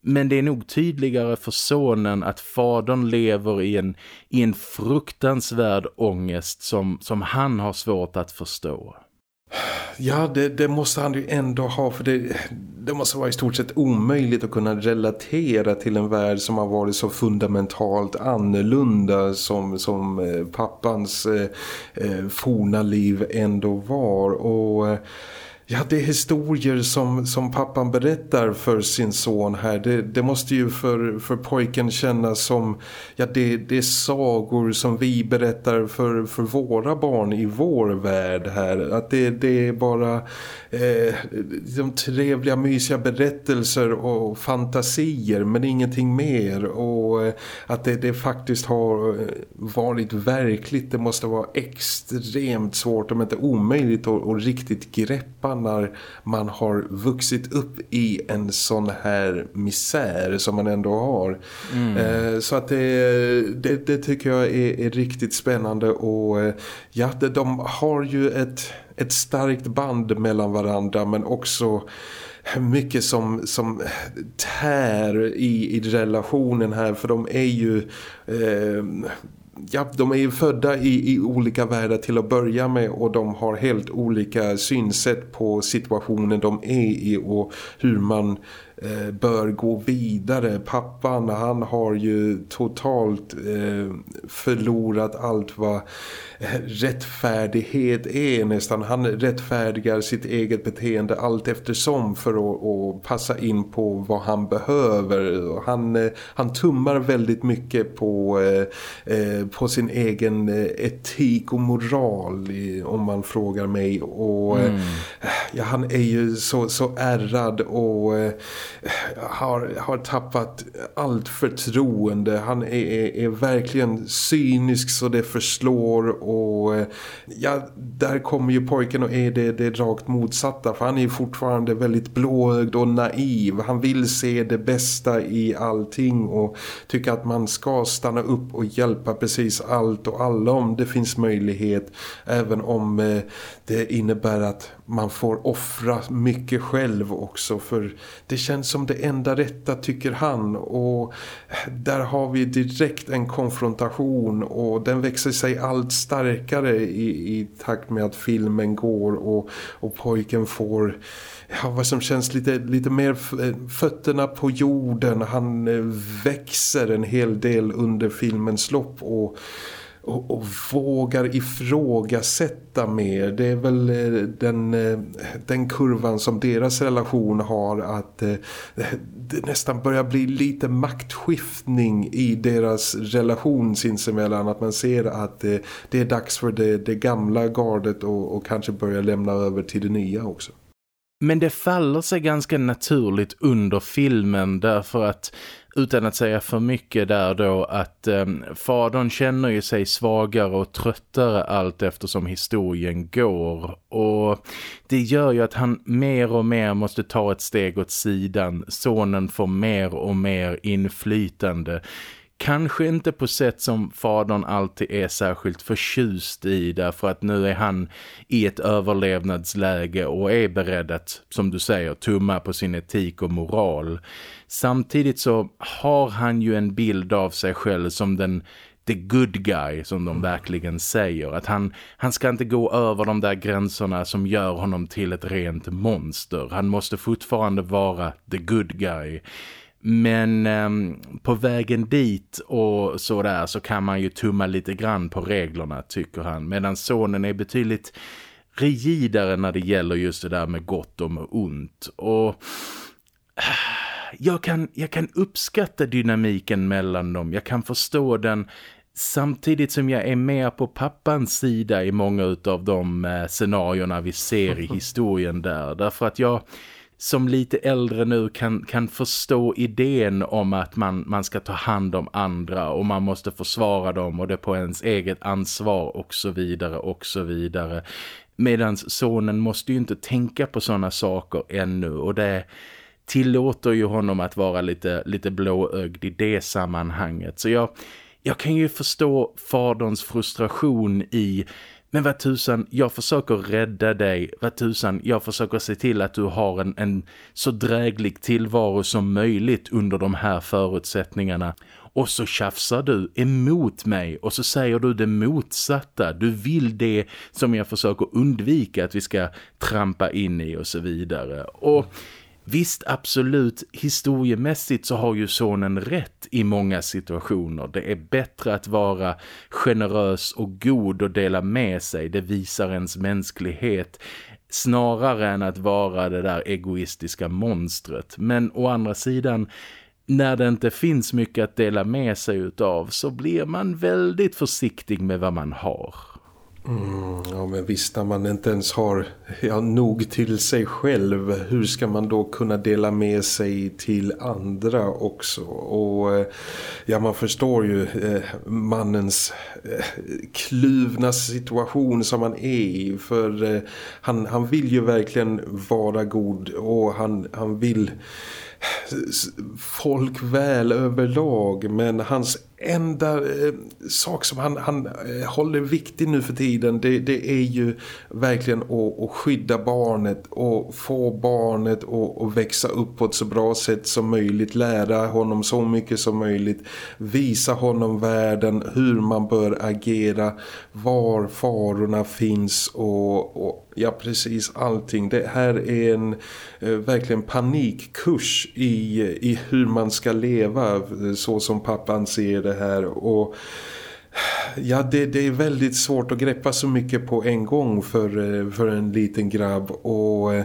Men det är nog tydligare för sonen att fadern lever i en, i en fruktansvärd ångest som, som han har svårt att förstå. Ja, det, det, måste han ju ändå ha för det, det måste vara i stort sett omöjligt att kunna relatera till en värld som har varit så fundamentalt annorlunda som, som eh, pappans eh, eh, forna liv ändå var. Och... Eh, Ja, det är historier som, som pappan berättar för sin son här. Det, det måste ju för, för pojken kännas som ja, det, det är sagor som vi berättar för, för våra barn i vår värld här. Att det, det är bara eh, de trevliga, mysiga berättelser och fantasier men ingenting mer. Och eh, att det, det faktiskt har varit verkligt. Det måste vara extremt svårt, om inte omöjligt att, att riktigt greppa när man har vuxit upp i en sån här misär som man ändå har. Mm. Eh, så att det, det, det, tycker jag är, är riktigt spännande och eh, ja, de har ju ett, ett starkt band mellan varandra men också mycket som, som tär i, i relationen här för de är ju eh, ja, de är ju födda i, i olika världar till att börja med och de har helt olika synsätt på situationen de är i och hur man eh, bör gå vidare. Pappan han har ju totalt eh, förlorat allt vad rättfärdighet är nästan. Han rättfärdigar sitt eget beteende allt eftersom för att, att passa in på vad han behöver. Han, eh, han tummar väldigt mycket på, eh, eh, på sin egen etik och moral om man frågar mig. Och mm. ja, han är ju så, så ärrad och har, har tappat allt förtroende. Han är, är verkligen cynisk så det förslår och eh, ja, där kommer ju pojken och är det, det rakt motsatta för han är fortfarande väldigt blåögd och naiv. Han vill se det bästa i allting och tycker att man ska stanna upp och hjälpa precis allt och alla om det finns möjlighet även om eh, det innebär att man får offra mycket själv också för det känns som det enda rätta tycker han och där har vi direkt en konfrontation och den växer sig allt starkare i, i takt med att filmen går och, och pojken får ja, vad som känns lite, lite mer eh, fötterna på jorden. Han eh, växer en hel del under filmens lopp och och, och vågar ifrågasätta mer. Det är väl eh, den, eh, den kurvan som deras relation har att eh, det nästan börjar bli lite maktskiftning i deras relation sinsemellan. Att man ser att det är dags för det, det gamla gardet och, och kanske börja lämna över till det nya också. Men det faller sig ganska naturligt under filmen därför att utan att säga för mycket där då att eh, fadern känner ju sig svagare och tröttare allt eftersom historien går och det gör ju att han mer och mer måste ta ett steg åt sidan. Sonen får mer och mer inflytande Kanske inte på sätt som fadern alltid är särskilt förtjust i därför att nu är han i ett överlevnadsläge och är beredd att, som du säger, tumma på sin etik och moral. Samtidigt så har han ju en bild av sig själv som den the good guy som de verkligen säger. Att han, han ska inte gå över de där gränserna som gör honom till ett rent monster. Han måste fortfarande vara the good guy. Men eh, på vägen dit och sådär så kan man ju tumma lite grann på reglerna tycker han. Medan sonen är betydligt rigidare när det gäller just det där med gott och ont. Och jag kan, jag kan uppskatta dynamiken mellan dem. Jag kan förstå den Samtidigt som jag är mer på pappans sida i många av de eh, scenarierna vi ser i historien där. Därför att jag som lite äldre nu kan, kan förstå idén om att man, man ska ta hand om andra och man måste försvara dem och det på ens eget ansvar och så vidare och så vidare. Medan sonen måste ju inte tänka på sådana saker ännu och det tillåter ju honom att vara lite, lite blåögd i det sammanhanget. Så jag, jag kan ju förstå faderns frustration i men vad tusan, jag försöker rädda dig. Vad tusan, jag försöker se till att du har en, en så dräglig tillvaro som möjligt under de här förutsättningarna. Och så tjafsar du emot mig och så säger du det motsatta. Du vill det som jag försöker undvika att vi ska trampa in i och så vidare. Och Visst, absolut, historiemässigt så har ju sonen rätt i många situationer. Det är bättre att vara generös och god och dela med sig. Det visar ens mänsklighet snarare än att vara det där egoistiska monstret. Men å andra sidan, när det inte finns mycket att dela med sig utav så blir man väldigt försiktig med vad man har. Mm, ja men visst när man inte ens har ja, nog till sig själv hur ska man då kunna dela med sig till andra också? Och eh, ja man förstår ju eh, mannens eh, kluvna situation som han är i. För eh, han, han vill ju verkligen vara god och han, han vill eh, folk väl överlag. Men hans enda eh, sak som han, han eh, håller viktig nu för tiden det, det är ju verkligen att, att skydda barnet och få barnet att, att växa upp på ett så bra sätt som möjligt lära honom så mycket som möjligt visa honom världen hur man bör agera var farorna finns och, och ja precis allting. Det här är en eh, verkligen panikkurs i, i hur man ska leva eh, så som pappan ser det här. Och Ja, det, det, är väldigt svårt att greppa så mycket på en gång för, eh, för en liten grabb. Och eh,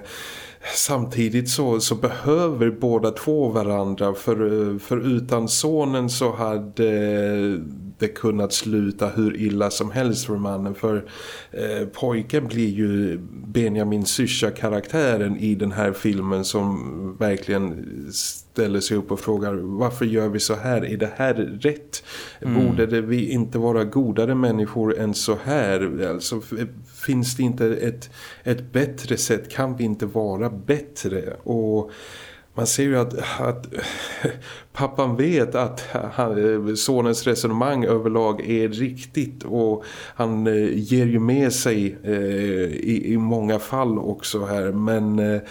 samtidigt så, så behöver båda två varandra för, för utan sonen så hade det kunnat sluta hur illa som helst för mannen för eh, pojken blir ju Benjamin Syscha-karaktären i den här filmen som verkligen ställer sig upp och frågar varför gör vi så här? Är det här rätt? Mm. Borde vi inte vara godare människor än så här? Alltså, finns det inte ett, ett bättre sätt? Kan vi inte vara bättre? Och man ser ju att, att pappan vet att han, sonens resonemang överlag är riktigt och han eh, ger ju med sig eh, i, i många fall också här men eh,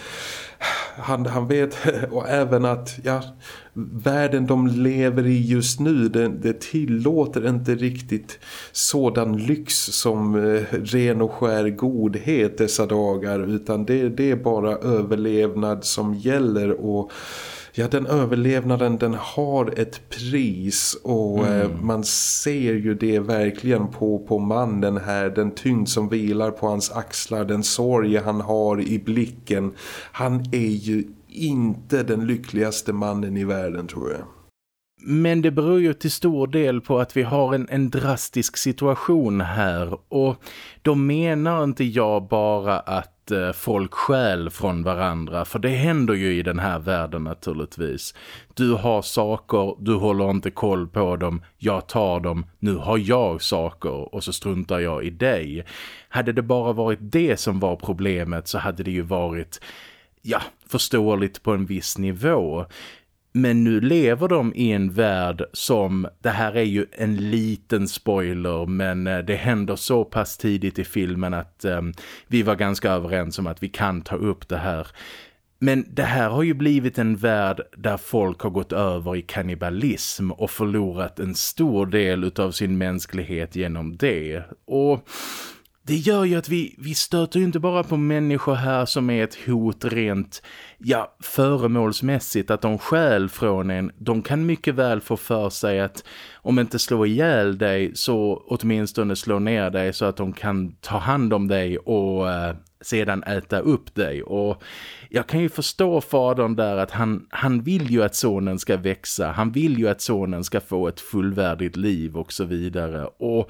han, han vet och även att ja, världen de lever i just nu det, det tillåter inte riktigt sådan lyx som eh, ren och skär godhet dessa dagar utan det, det är bara överlevnad som gäller och ja den överlevnaden den har ett pris och eh, mm. man ser ju det verkligen på, på mannen här, den tyngd som vilar på hans axlar, den sorg han har i blicken. Han är ju inte den lyckligaste mannen i världen tror jag. Men det beror ju till stor del på att vi har en, en drastisk situation här och då menar inte jag bara att eh, folk skäl från varandra för det händer ju i den här världen naturligtvis. Du har saker, du håller inte koll på dem, jag tar dem, nu har jag saker och så struntar jag i dig. Hade det bara varit det som var problemet så hade det ju varit ja, förståeligt på en viss nivå. Men nu lever de i en värld som, det här är ju en liten spoiler men eh, det händer så pass tidigt i filmen att um, vi var ganska överens om att vi kan ta upp det här. Men det här har ju blivit en värld där folk har gått över i kannibalism och förlorat en stor del av sin mänsklighet genom det. Och det gör ju att vi, vi stöter ju inte bara på människor här som är ett hot rent ja, föremålsmässigt att de skäl från en. De kan mycket väl få för sig att om inte slå ihjäl dig så åtminstone slå ner dig så att de kan ta hand om dig och eh, sedan äta upp dig. Och jag kan ju förstå fadern där att han, han vill ju att sonen ska växa. Han vill ju att sonen ska få ett fullvärdigt liv och så vidare. Och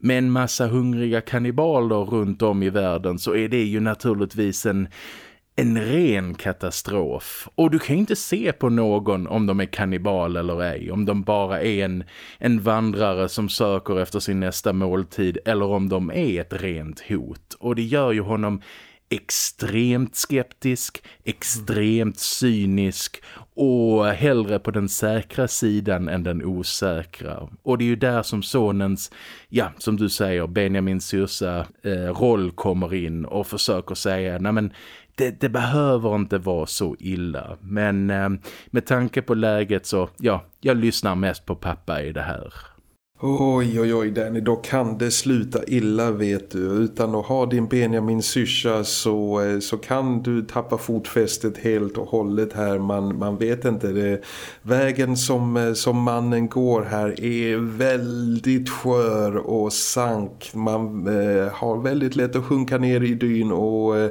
med en massa hungriga kannibaler runt om i världen så är det ju naturligtvis en, en ren katastrof. Och du kan ju inte se på någon om de är kannibal eller ej. Om de bara är en, en vandrare som söker efter sin nästa måltid eller om de är ett rent hot. Och det gör ju honom extremt skeptisk, extremt cynisk och hellre på den säkra sidan än den osäkra. Och det är ju där som sonens, ja som du säger, Benjamin Syrsa eh, roll kommer in och försöker säga, nej men det, det, behöver inte vara så illa. Men eh, med tanke på läget så, ja, jag lyssnar mest på pappa i det här. Oj, oj, oj Danny, då kan det sluta illa vet du. Utan att ha din Benjamin syrsa så, eh, så kan du tappa fotfästet helt och hållet här. Man, man vet inte, det, vägen som, eh, som mannen går här är väldigt skör och sank. Man eh, har väldigt lätt att sjunka ner i dyn och eh,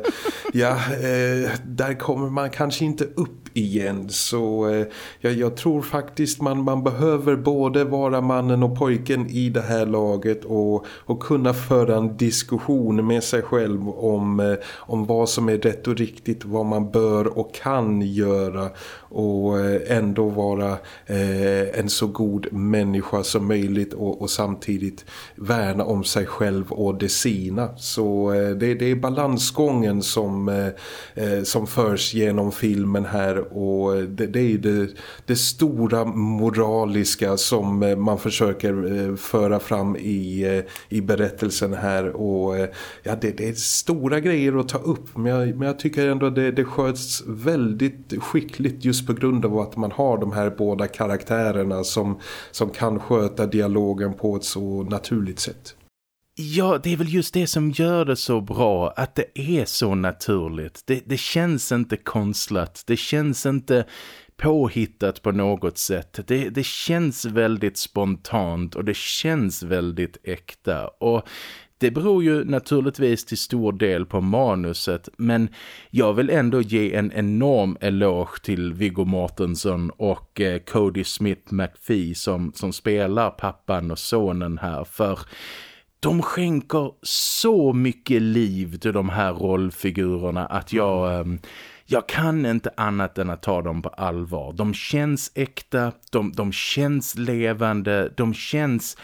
ja, eh, där kommer man kanske inte upp igen. Så eh, jag, jag tror faktiskt man, man behöver både vara mannen och pojken i det här laget och, och kunna föra en diskussion med sig själv om, eh, om vad som är rätt och riktigt, vad man bör och kan göra och eh, ändå vara eh, en så god människa som möjligt och, och, samtidigt värna om sig själv och det sina. Så eh, det, det, är balansgången som, eh, eh som förs genom filmen här och eh, det, det är det, det, stora moraliska som eh, man försöker föra fram i, i berättelsen här och ja, det, det är stora grejer att ta upp men jag, men jag tycker ändå det, det sköts väldigt skickligt just just på grund av att man har de här båda karaktärerna som, som kan sköta dialogen på ett så naturligt sätt. Ja, det är väl just det som gör det så bra, att det är så naturligt. Det, det känns inte konstlat, det känns inte påhittat på något sätt. Det, det känns väldigt spontant och det känns väldigt äkta. Och det beror ju naturligtvis till stor del på manuset men jag vill ändå ge en enorm eloge till Viggo Mortensen och eh, Cody Smith McPhee som, som spelar pappan och sonen här för de skänker så mycket liv till de här rollfigurerna att jag... Eh, jag kan inte annat än att ta dem på allvar. De känns äkta, de, de känns levande, de känns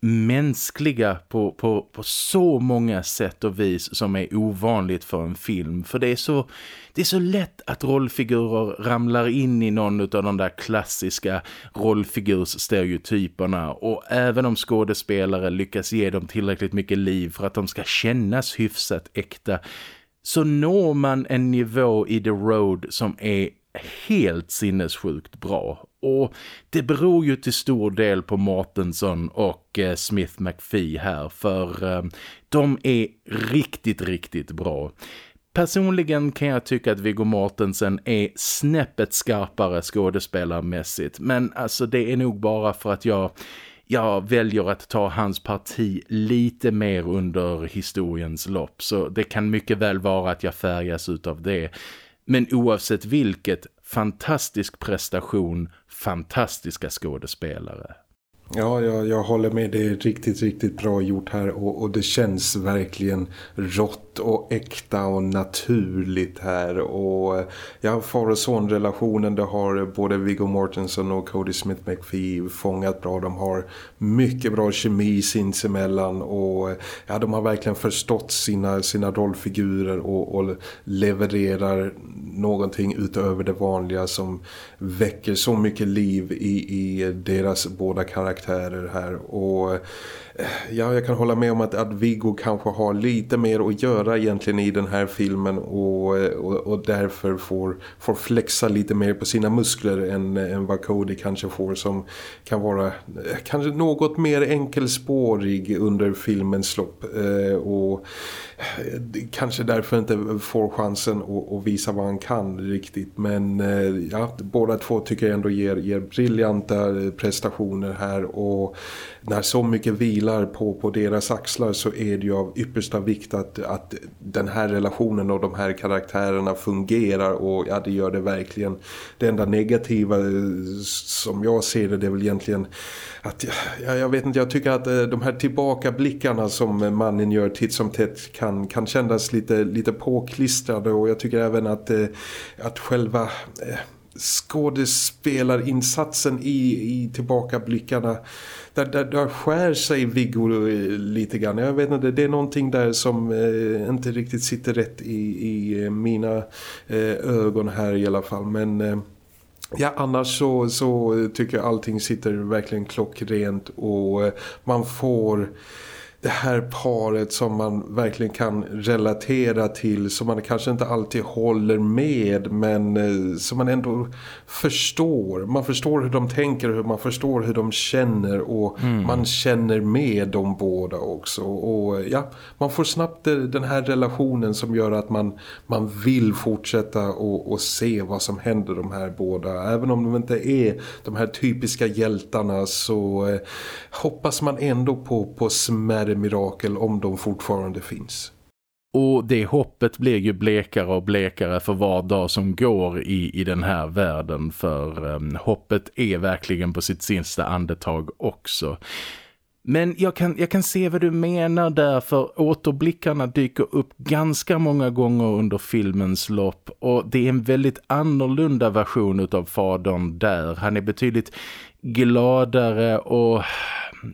mänskliga på, på, på så många sätt och vis som är ovanligt för en film. För det är så, det är så lätt att rollfigurer ramlar in i någon av de där klassiska rollfigursstereotyperna och även om skådespelare lyckas ge dem tillräckligt mycket liv för att de ska kännas hyfsat äkta så når man en nivå i The Road som är helt sinnessjukt bra. Och det beror ju till stor del på Mortensen och eh, Smith McPhee här för eh, de är riktigt, riktigt bra. Personligen kan jag tycka att Viggo Mortensen är snäppet skarpare skådespelarmässigt men alltså det är nog bara för att jag jag väljer att ta hans parti lite mer under historiens lopp så det kan mycket väl vara att jag färgas av det. Men oavsett vilket, fantastisk prestation, fantastiska skådespelare. Ja, jag, jag håller med. Det är riktigt, riktigt bra gjort här och, och det känns verkligen rått och äkta och naturligt här. Och eh, ja, far och son-relationen det har både Viggo Mortensen och Cody Smith McPhee fångat bra. De har mycket bra kemi sinsemellan och eh, ja, de har verkligen förstått sina, sina rollfigurer och, och levererar någonting utöver det vanliga som väcker så mycket liv i, i deras båda karaktärer karaktärer här. Och Eh, ja, jag kan hålla med om att, att Viggo kanske har lite mer att göra egentligen i den här filmen och, eh, och, och därför får, får flexa lite mer på sina muskler än, än vad Cody kanske får som kan vara eh, kanske något mer enkelspårig under filmens lopp. Eh, och kanske därför inte får chansen att, att, visa vad han kan riktigt. Men eh, ja, båda två tycker jag ändå ger, ger briljanta prestationer här och när så mycket vilar på, på deras axlar så är det ju av yppersta vikt att, att den här relationen och de här karaktärerna fungerar och ja, det gör det verkligen. Det enda negativa eh, som jag ser det, det är väl egentligen att, ja, jag vet inte, jag tycker att eh, de här tillbakablickarna som mannen gör titt som tätt kan, kan kännas lite, lite påklistrade och jag tycker även att, eh, att själva skådespelarinsatsen i, i tillbakablickarna där, där, där skär sig Viggo eh, lite grann. Jag vet inte, det är någonting där som eh, inte riktigt sitter rätt i, i eh, mina eh, ögon här i alla fall. Men... Eh, Ja, annars så, så tycker jag allting sitter verkligen klockrent och eh, man får det här paret som man verkligen kan relatera till som man kanske inte alltid håller med men eh, som man ändå förstår. Man förstår hur de tänker, man förstår hur de känner och mm. man känner med dem båda också. Och ja, man får snabbt den här relationen som gör att man, man vill fortsätta och, och se vad som händer de här båda. Även om de inte är de här typiska hjältarna så eh, hoppas man ändå på, på smärre mirakel om de fortfarande finns. Och det hoppet blir ju blekare och blekare för var dag som går i, i den här världen. För um, hoppet är verkligen på sitt sista andetag också. Men jag kan, jag kan se vad du menar där för återblickarna dyker upp ganska många gånger under filmens lopp och det är en väldigt annorlunda version av fadern där. Han är betydligt gladare och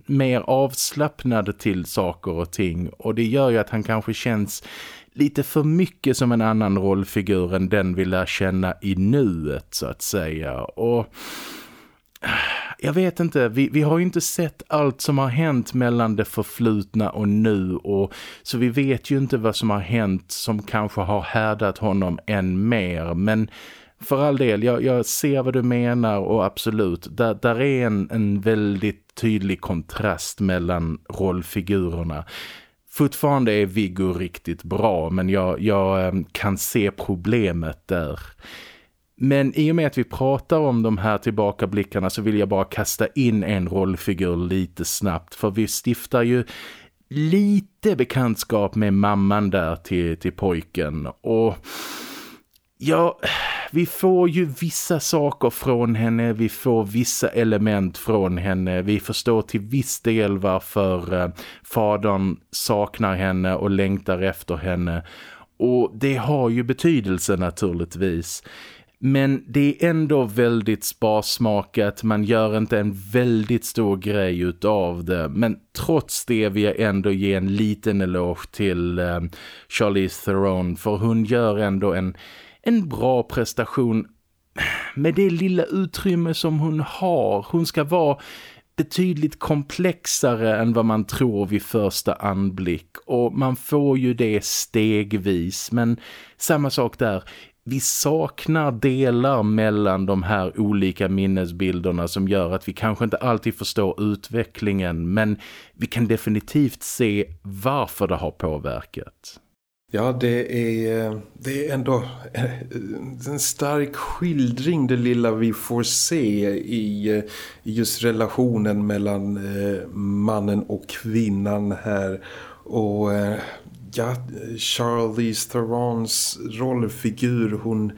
mer avslappnad till saker och ting. Och det gör ju att han kanske känns lite för mycket som en annan rollfigur än den vi lär känna i nuet så att säga. Och äh, jag vet inte, vi, vi har ju inte sett allt som har hänt mellan det förflutna och nu. Och så vi vet ju inte vad som har hänt som kanske har härdat honom än mer. Men för all del, jag, jag ser vad du menar och absolut, där, där är en, en väldigt tydlig kontrast mellan rollfigurerna. Fortfarande är Viggo riktigt bra men jag, jag ehm, kan se problemet där. Men i och med att vi pratar om de här tillbakablickarna så vill jag bara kasta in en rollfigur lite snabbt. För vi stiftar ju lite bekantskap med mamman där till, till pojken. Och ja, vi får ju vissa saker från henne, vi får vissa element från henne. Vi förstår till viss del varför eh, fadern saknar henne och längtar efter henne. Och det har ju betydelse naturligtvis. Men det är ändå väldigt sparsmakat. Man gör inte en väldigt stor grej utav det. Men trots det vill jag ändå ge en liten eloge till eh, Charlize Theron. För hon gör ändå en en bra prestation med det lilla utrymme som hon har. Hon ska vara betydligt komplexare än vad man tror vid första anblick och man får ju det stegvis men samma sak där vi saknar delar mellan de här olika minnesbilderna som gör att vi kanske inte alltid förstår utvecklingen men vi kan definitivt se varför det har påverkat. Ja, det är, eh, det är ändå eh, en stark skildring det lilla vi får se i eh, just relationen mellan mannen och kvinnan här. Och ja, Charlize Therons rollfigur, hon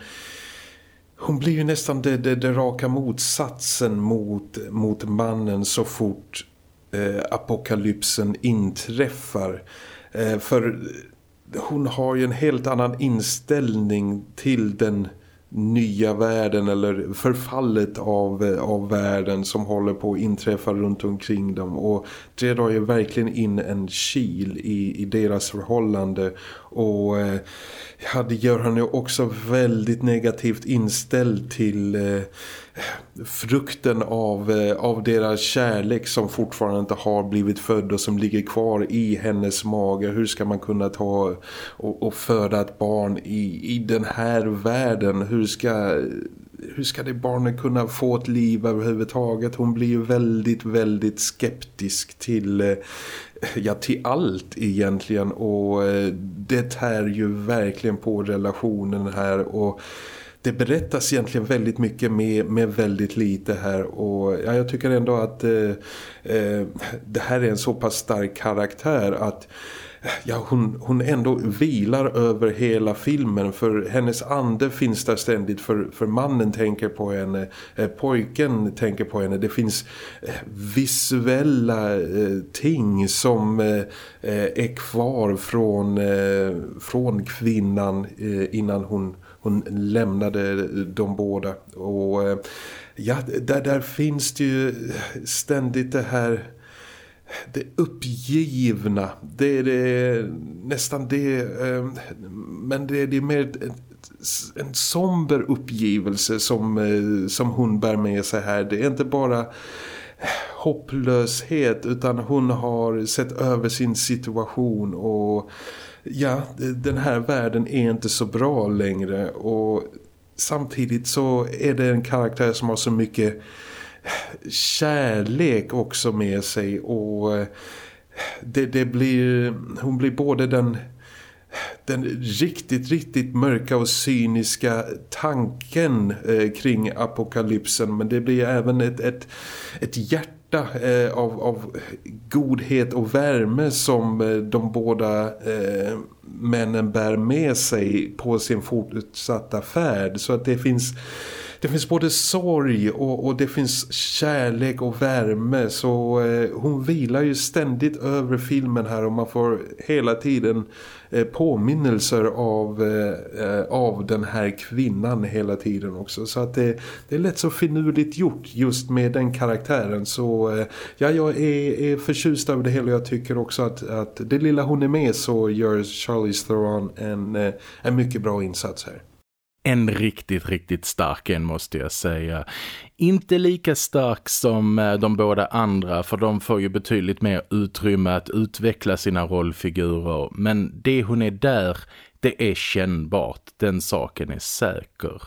hon blir ju nästan det, det, det raka motsatsen mot, mot mannen så fort eh, apokalypsen inträffar. Eh, för hon har ju en helt annan inställning till den nya världen eller förfallet av, eh, av världen som håller på att inträffa runt omkring dem. Och det drar ju verkligen in en kil i, i deras förhållande och eh, ja, det gör han ju också väldigt negativt inställd till eh, frukten av, eh, av deras kärlek som fortfarande inte har blivit född och som ligger kvar i hennes mage. Hur ska man kunna ta och, och föda ett barn i, i den här världen? Hur ska hur ska det barnet kunna få ett liv överhuvudtaget? Hon blir ju väldigt, väldigt skeptisk till, eh, ja, till allt egentligen. Och eh, det tär ju verkligen på relationen här. Och det berättas egentligen väldigt mycket med, med väldigt lite här. Och ja, jag tycker ändå att eh, eh, det här är en så pass stark karaktär att ja, hon, hon ändå vilar över hela filmen för hennes ande finns där ständigt för, för mannen tänker på henne, eh, pojken tänker på henne. Det finns eh, visuella eh, ting som är kvar från, från kvinnan innan hon, hon lämnade de båda. Och ja, där, där finns det ju ständigt det här det uppgivna. Det är det, nästan det, eh, men det, det är mer en somber uppgivelse som, eh, som hon bär med sig här. Det är inte bara hopplöshet utan hon har sett över sin situation och ja, den här världen är inte så bra längre och samtidigt så är det en karaktär som har så mycket kärlek också med sig och eh, det, det blir, hon blir både den den riktigt, riktigt mörka och cyniska tanken eh, kring apokalypsen men det blir även ett, ett, ett hjärta eh, av, av godhet och värme som eh, de båda eh, männen bär med sig på sin fortsatta färd. Så att det finns det finns både sorg och, och, det finns kärlek och värme. Så eh, hon vilar ju ständigt över filmen här och man får hela tiden eh, påminnelser av, eh, eh, av den här kvinnan hela tiden också. Så att det, det är lätt så finurligt gjort just med den karaktären. Så eh, ja, jag är, är förtjust över det hela. Jag tycker också att, att det lilla hon är med så gör Charlize Theron en, eh, en mycket bra insats här en riktigt, riktigt stark en måste jag säga. Inte lika stark som eh, de båda andra för de får ju betydligt mer utrymme att utveckla sina rollfigurer. Men det hon är där, det är kännbart. Den saken är säker.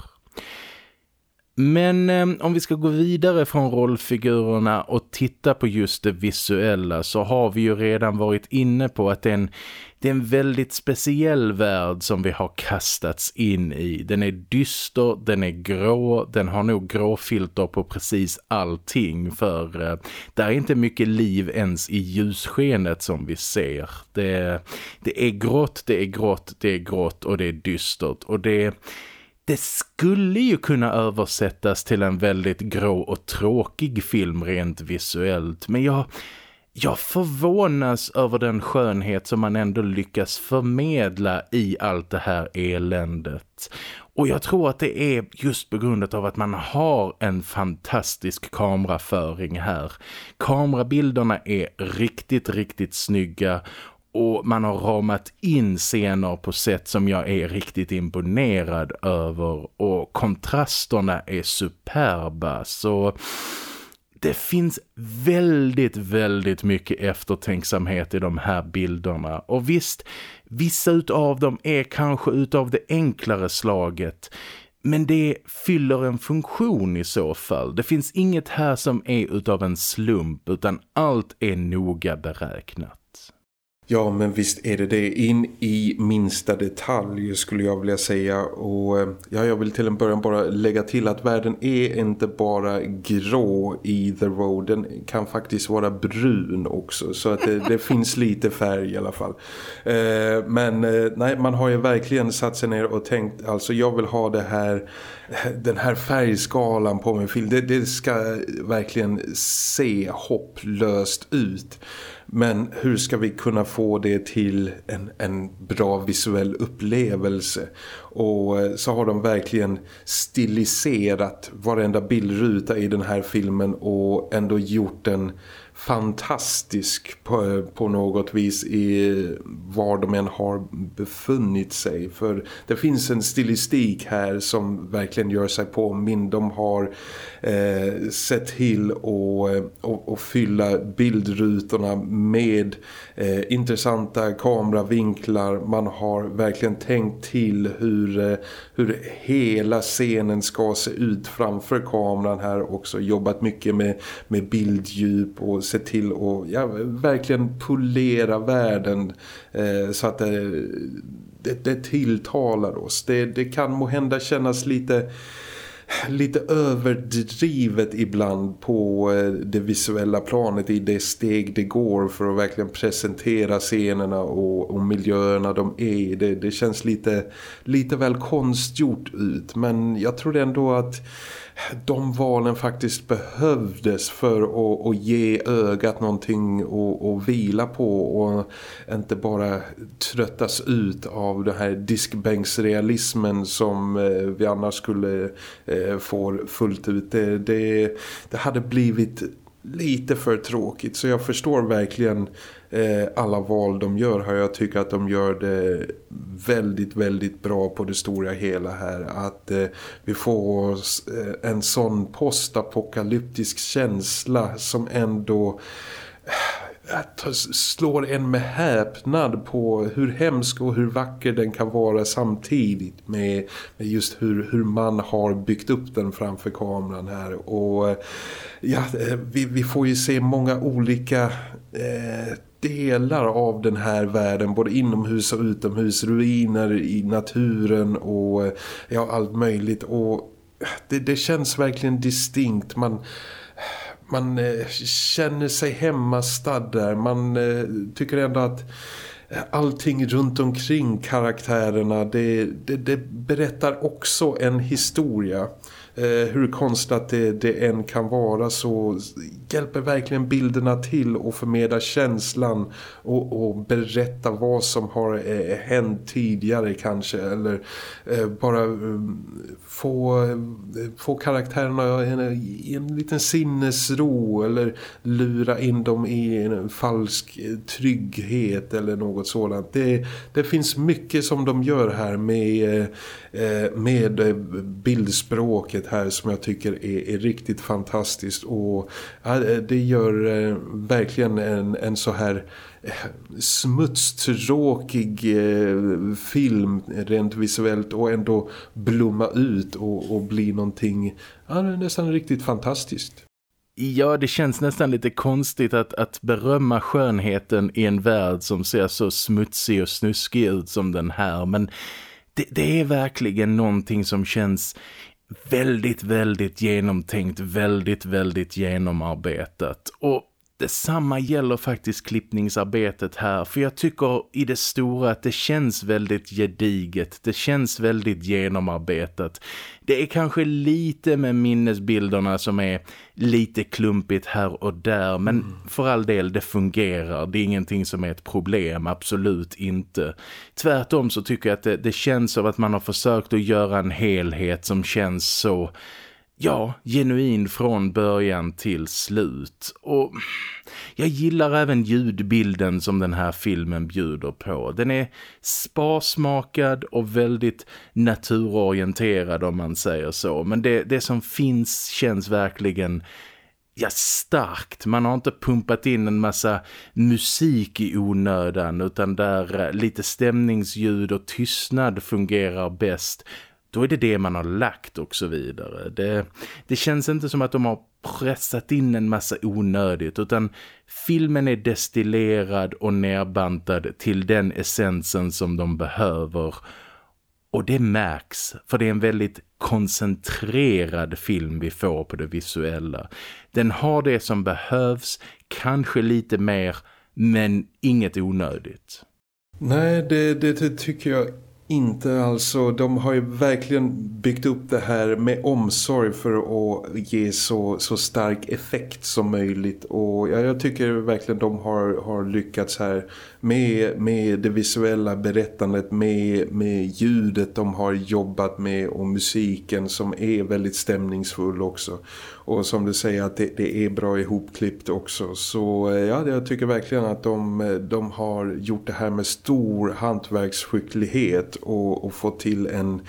Men eh, om vi ska gå vidare från rollfigurerna och titta på just det visuella så har vi ju redan varit inne på att det är en, det är en väldigt speciell värld som vi har kastats in i. Den är dyster, den är grå, den har nog gråfilter på precis allting för eh, det är inte mycket liv ens i ljusskenet som vi ser. Det, det är grått, det är grått, det är grått och det är dystert och det det skulle ju kunna översättas till en väldigt grå och tråkig film rent visuellt. Men jag, jag förvånas över den skönhet som man ändå lyckas förmedla i allt det här eländet. Och jag tror att det är just på grund av att man har en fantastisk kameraföring här. Kamerabilderna är riktigt, riktigt snygga och man har ramat in scener på sätt som jag är riktigt imponerad över och kontrasterna är superba så det finns väldigt, väldigt mycket eftertänksamhet i de här bilderna. Och visst, vissa utav dem är kanske utav det enklare slaget. Men det fyller en funktion i så fall. Det finns inget här som är utav en slump utan allt är noga beräknat. Ja men visst är det det. In i minsta detalj skulle jag vilja säga. Och eh, ja, jag vill till en början bara lägga till att världen är inte bara grå i The Road, den kan faktiskt vara brun också. Så att det, det finns lite färg i alla fall. Eh, men eh, nej, man har ju verkligen satt sig ner och tänkt, alltså jag vill ha det här den här färgskalan på min film, det, det ska verkligen se hopplöst ut. Men hur ska vi kunna få det till en, en bra visuell upplevelse? Och eh, så har de verkligen stiliserat varenda bildruta i den här filmen och ändå gjort den fantastisk på, på något vis i var de än har befunnit sig. För det finns en stilistik här som verkligen gör sig påmind. De har eh, sett till att fylla bildrutorna med eh, intressanta kameravinklar. Man har verkligen tänkt till hur, eh, hur hela scenen ska se ut framför kameran här också. Jobbat mycket med, med bilddjup och Se till att ja, verkligen polera världen eh, så att det, det, det tilltalar oss. Det, det kan må hända kännas lite lite överdrivet ibland på eh, det visuella planet i det steg det går för att verkligen presentera scenerna och, och miljöerna de är i. Det, det känns lite, lite väl konstgjort ut men jag tror ändå att de valen faktiskt behövdes för att, att ge ögat någonting att, att vila på och inte bara tröttas ut av den här diskbänksrealismen som eh, vi annars skulle eh, få fullt ut. Det, det, det hade blivit lite för tråkigt så jag förstår verkligen Eh, alla val de gör här. Jag tycker att de gör det väldigt, väldigt bra på det stora hela här. Att eh, vi får eh, en sån postapokalyptisk känsla som ändå eh, slår en med häpnad på hur hemsk och hur vacker den kan vara samtidigt med, med just hur, hur man har byggt upp den framför kameran här och eh, ja, eh, vi, vi får ju se många olika eh, delar av den här världen både inomhus och utomhus ruiner i naturen och eh, ja, allt möjligt. Och eh, det, det känns verkligen distinkt. Man man eh, känner sig hemmastad där. Man tycker ändå att allting runt omkring karaktärerna det, det, det berättar också en historia. Eh, hur konstigt det, det än kan vara så hjälper verkligen bilderna till att förmedla känslan och, och berätta vad som har eh, hänt tidigare kanske eller eh, bara eh, få, eh, få karaktärerna i en, i en liten sinnesro eller lura in dem i en falsk eh, trygghet eller något sådant. Det, det finns mycket som de gör här med, eh, med bildspråket här som jag tycker är, är riktigt fantastiskt och det gör eh, verkligen en, en så här eh, smutstråkig eh, film rent visuellt och ändå blomma ut och, och bli någonting ja, nästan riktigt fantastiskt. Ja, det känns nästan lite konstigt att, att berömma skönheten i en värld som ser så smutsig och snuskig ut som den här. Men det, det är verkligen någonting som känns väldigt, väldigt genomtänkt, väldigt, väldigt genomarbetat. Och Detsamma gäller faktiskt klippningsarbetet här för jag tycker i det stora att det känns väldigt gediget, det känns väldigt genomarbetat. Det är kanske lite med minnesbilderna som är lite klumpigt här och där men mm. för all del det fungerar, det är ingenting som är ett problem, absolut inte. Tvärtom så tycker jag att det, det känns som att man har försökt att göra en helhet som känns så Ja, genuin från början till slut. Och jag gillar även ljudbilden som den här filmen bjuder på. Den är sparsmakad och väldigt naturorienterad om man säger så. Men det, det som finns känns verkligen ja, starkt. Man har inte pumpat in en massa musik i onödan utan där eh, lite stämningsljud och tystnad fungerar bäst då är det det man har lagt och så vidare. Det, det känns inte som att de har pressat in en massa onödigt utan filmen är destillerad och nerbantad till den essensen som de behöver. Och det märks för det är en väldigt koncentrerad film vi får på det visuella. Den har det som behövs, kanske lite mer men inget onödigt. Nej, det, det, det tycker jag inte alltså. De har ju verkligen byggt upp det här med omsorg för att ge så, så stark effekt som möjligt. Och jag, jag tycker verkligen de har, har lyckats här med, med det visuella berättandet, med, med ljudet de har jobbat med och musiken som är väldigt stämningsfull också. Och som du säger att det, det är bra ihopklippt också. Så eh, ja, jag tycker verkligen att de, eh, de har gjort det här med stor hantverksskicklighet och, och fått till en,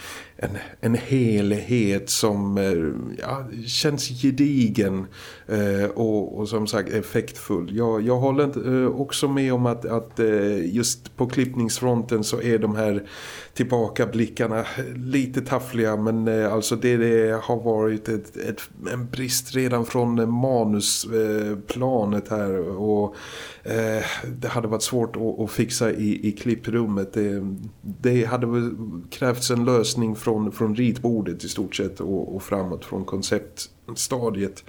en, en helhet som eh, ja, känns gedigen eh, och, och som sagt effektfull. Jag, jag håller inte, eh, också med om att, att eh, just på klippningsfronten så är de här tillbakablickarna lite taffliga men eh, alltså det, det, har varit ett, ett, en brist redan från manusplanet här och eh, det hade varit svårt att, att fixa i, i klipprummet. Det, det hade krävts en lösning från, från ritbordet i stort sett och, och framåt från konceptstadiet.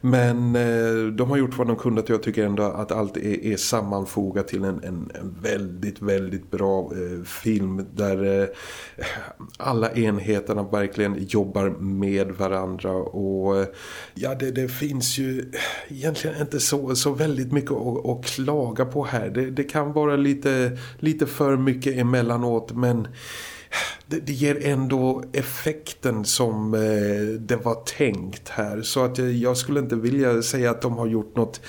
Men eh, de har gjort vad de kunde att jag tycker ändå att allt är, är sammanfogat till en, en, en väldigt, väldigt bra eh, film där eh, alla enheterna verkligen jobbar med varandra och eh, ja det, det, finns ju egentligen inte så, så väldigt mycket att, att klaga på här. Det, det kan vara lite, lite för mycket emellanåt men det, det ger ändå effekten som eh, det var tänkt här. Så att jag, skulle inte vilja säga att de har gjort något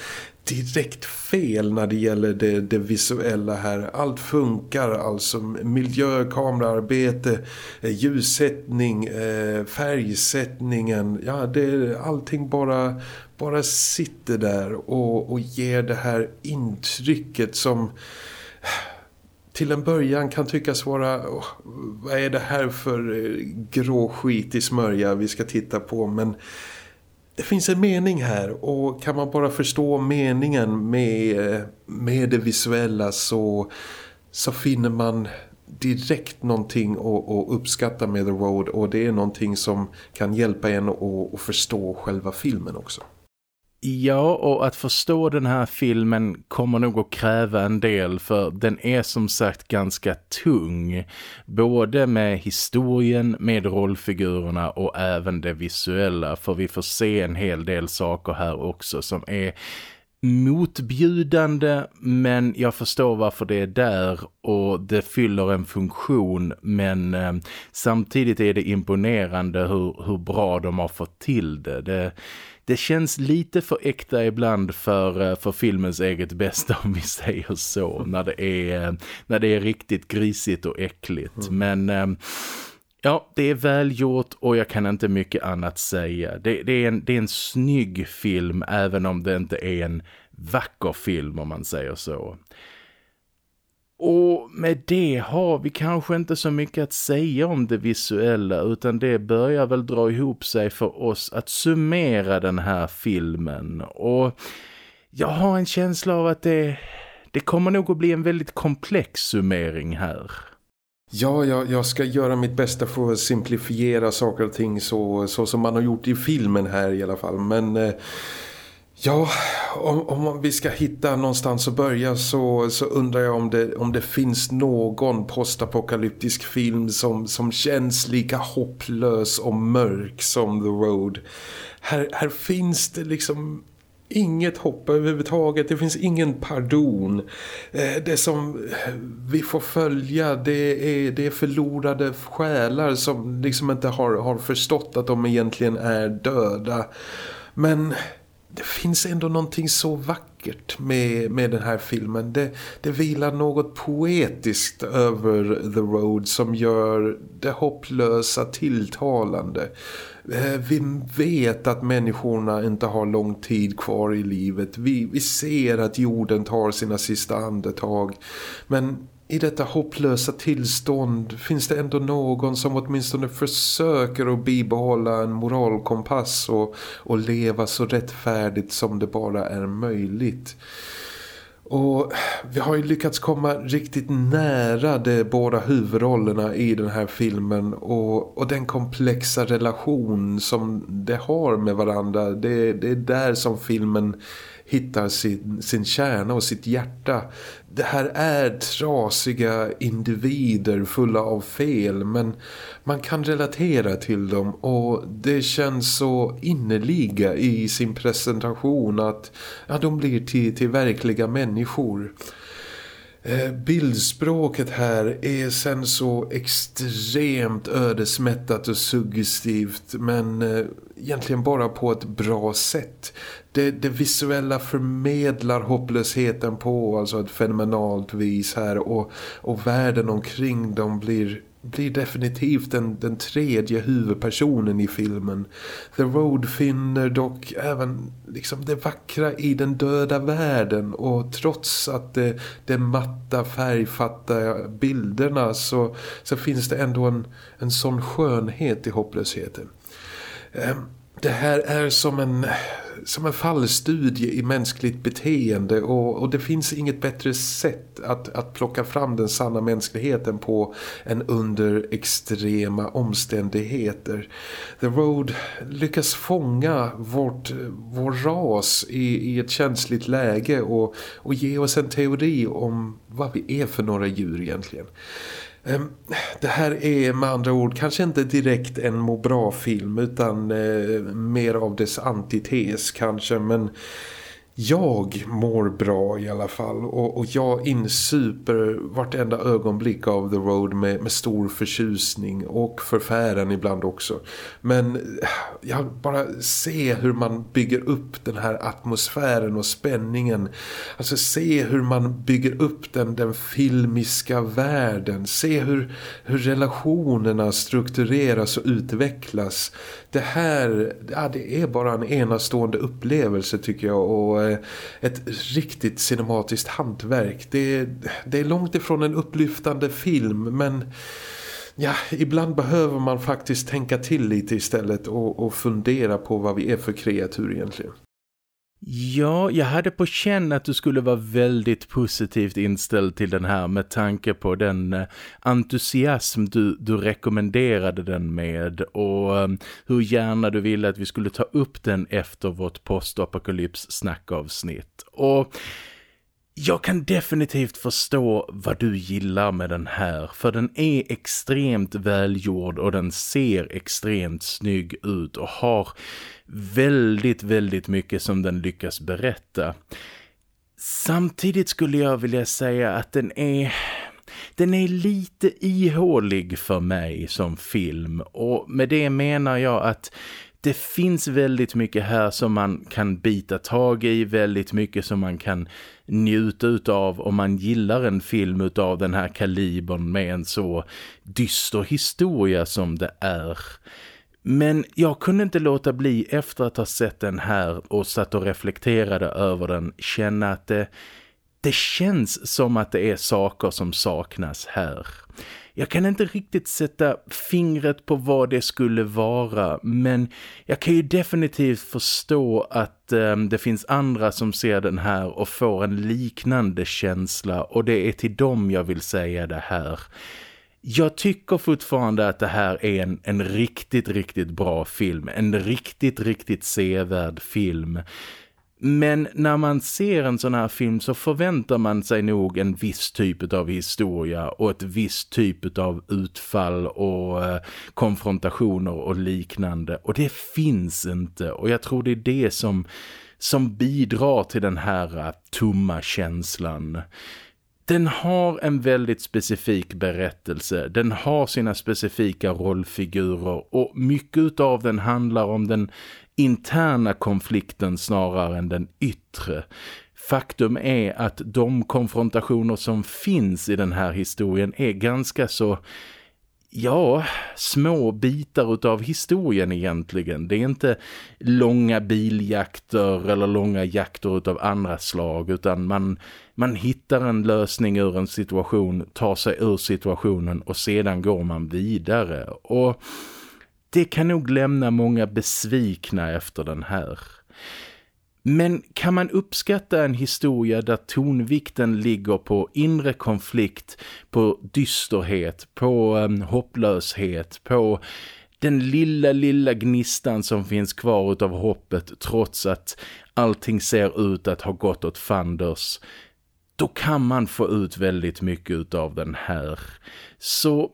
direkt fel när det gäller det, det, visuella här. Allt funkar alltså. Miljö, kameraarbete, eh, ljussättning, eh, färgsättningen. Ja, det, allting bara, bara sitter där och, och ger det här intrycket som till en början kan tyckas vara oh, vad är det här för eh, grå skit i smörja vi ska titta på men det finns en mening här och kan man bara förstå meningen med, eh, med det visuella så, så finner man direkt någonting att, uppskatta med The Road och det är någonting som kan hjälpa en att, att förstå själva filmen också. Ja, och att förstå den här filmen kommer nog att kräva en del för den är som sagt ganska tung. Både med historien, med rollfigurerna och även det visuella. För vi får se en hel del saker här också som är motbjudande men jag förstår varför det är där och det fyller en funktion men eh, samtidigt är det imponerande hur, hur bra de har fått till det. det det känns lite för äkta ibland för, eh, för filmens eget bästa om vi säger så. När det är, när det är riktigt grisigt och äckligt. Mm. Men... Eh, ja, det är välgjort och jag kan inte mycket annat säga. Det, det, är en, det är en snygg film även om det inte är en vacker film om man säger så. Och med det har vi kanske inte så mycket att säga om det visuella utan det börjar väl dra ihop sig för oss att summera den här filmen. Och jag har en känsla av att det, det kommer nog att bli en väldigt komplex summering här. Ja, jag, jag ska göra mitt bästa för att simplifiera saker och ting så, så som man har gjort i filmen här i alla fall. Men... Eh Ja, om, om vi ska hitta någonstans att börja så, så undrar jag om det, om det finns någon postapokalyptisk film som, som känns lika hopplös och mörk som The Road. Här, här finns det liksom inget hopp överhuvudtaget. Det finns ingen pardon. Eh, det som eh, vi får följa det är, det är förlorade själar som liksom inte har, har förstått att de egentligen är döda. Men det finns ändå någonting så vackert med, med den här filmen. Det, det vilar något poetiskt över The Road som gör det hopplösa tilltalande. Eh, vi vet att människorna inte har lång tid kvar i livet. Vi, vi ser att jorden tar sina sista andetag. Men i detta hopplösa tillstånd finns det ändå någon som åtminstone försöker att bibehålla en moralkompass och, och leva så rättfärdigt som det bara är möjligt. Och vi har ju lyckats komma riktigt nära de båda huvudrollerna i den här filmen och, och den komplexa relation som det har med varandra. Det, det är där som filmen hittar sin, sin kärna och sitt hjärta. Det här är trasiga individer fulla av fel men man kan relatera till dem och det känns så innerliga i sin presentation att ja, de blir till, till verkliga människor. Eh, bildspråket här är sen så extremt ödesmättat och suggestivt men eh, egentligen bara på ett bra sätt. Det, det, visuella förmedlar hopplösheten på alltså ett fenomenalt vis här och, och världen omkring dem blir blir definitivt den, den tredje huvudpersonen i filmen. The Road finner dock även liksom det vackra i den döda världen och trots att det, det matta färgfatta bilderna så, så finns det ändå en, en sån skönhet i hopplösheten. Ehm, det här är som en som en fallstudie i mänskligt beteende och, och det finns inget bättre sätt att, att plocka fram den sanna mänskligheten på än under extrema omständigheter. The Road lyckas fånga vårt, vår ras i, i ett känsligt läge och, och ge oss en teori om vad vi är för några djur egentligen. Ehm, det här är med andra ord kanske inte direkt en må bra film utan eh, mer av dess antites kanske men jag mår bra i alla fall och, och jag insuper vartenda ögonblick av The Road med, med stor förtjusning och förfäran ibland också. Men eh, jag bara se hur man bygger upp den här atmosfären och spänningen. Alltså se hur man bygger upp den, den filmiska världen. Se hur, hur relationerna struktureras och utvecklas. Det här ja, det är bara en enastående upplevelse tycker jag och eh, ett riktigt cinematiskt hantverk. Det, det är långt ifrån en upplyftande film men ja, ibland behöver man faktiskt tänka till lite istället och, och fundera på vad vi är för kreatur egentligen. Ja, jag hade på känn att du skulle vara väldigt positivt inställd till den här med tanke på den eh, entusiasm du, du rekommenderade den med och ehm, hur gärna du ville att vi skulle ta upp den efter vårt postapokalyps snackavsnitt. Och jag kan definitivt förstå vad du gillar med den här för den är extremt välgjord och den ser extremt snygg ut och har väldigt, väldigt mycket som den lyckas berätta. Samtidigt skulle jag vilja säga att den är... Den är lite ihålig för mig som film och med det menar jag att det finns väldigt mycket här som man kan bita tag i, väldigt mycket som man kan njuta utav om man gillar en film utav den här kalibern med en så dyster historia som det är. Men jag kunde inte låta bli efter att ha sett den här och satt och reflekterade över den känna att det, det känns som att det är saker som saknas här. Jag kan inte riktigt sätta fingret på vad det skulle vara men jag kan ju definitivt förstå att eh, det finns andra som ser den här och får en liknande känsla och det är till dem jag vill säga det här. Jag tycker fortfarande att det här är en, en riktigt, riktigt bra film. En riktigt, riktigt sevärd film. Men när man ser en sån här film så förväntar man sig nog en viss typ av historia och ett visst typ av utfall och eh, konfrontationer och liknande. Och det finns inte och jag tror det är det som, som bidrar till den här eh, tomma känslan. Den har en väldigt specifik berättelse. Den har sina specifika rollfigurer och mycket av den handlar om den interna konflikten snarare än den yttre. Faktum är att de konfrontationer som finns i den här historien är ganska så ja, små bitar utav historien egentligen. Det är inte långa biljakter eller långa jakter utav andra slag utan man, man hittar en lösning ur en situation, tar sig ur situationen och sedan går man vidare. Och det kan nog lämna många besvikna efter den här. Men kan man uppskatta en historia där tonvikten ligger på inre konflikt, på dysterhet, på um, hopplöshet, på den lilla, lilla gnistan som finns kvar utav hoppet trots att allting ser ut att ha gått åt fanders då kan man få ut väldigt mycket av den här. Så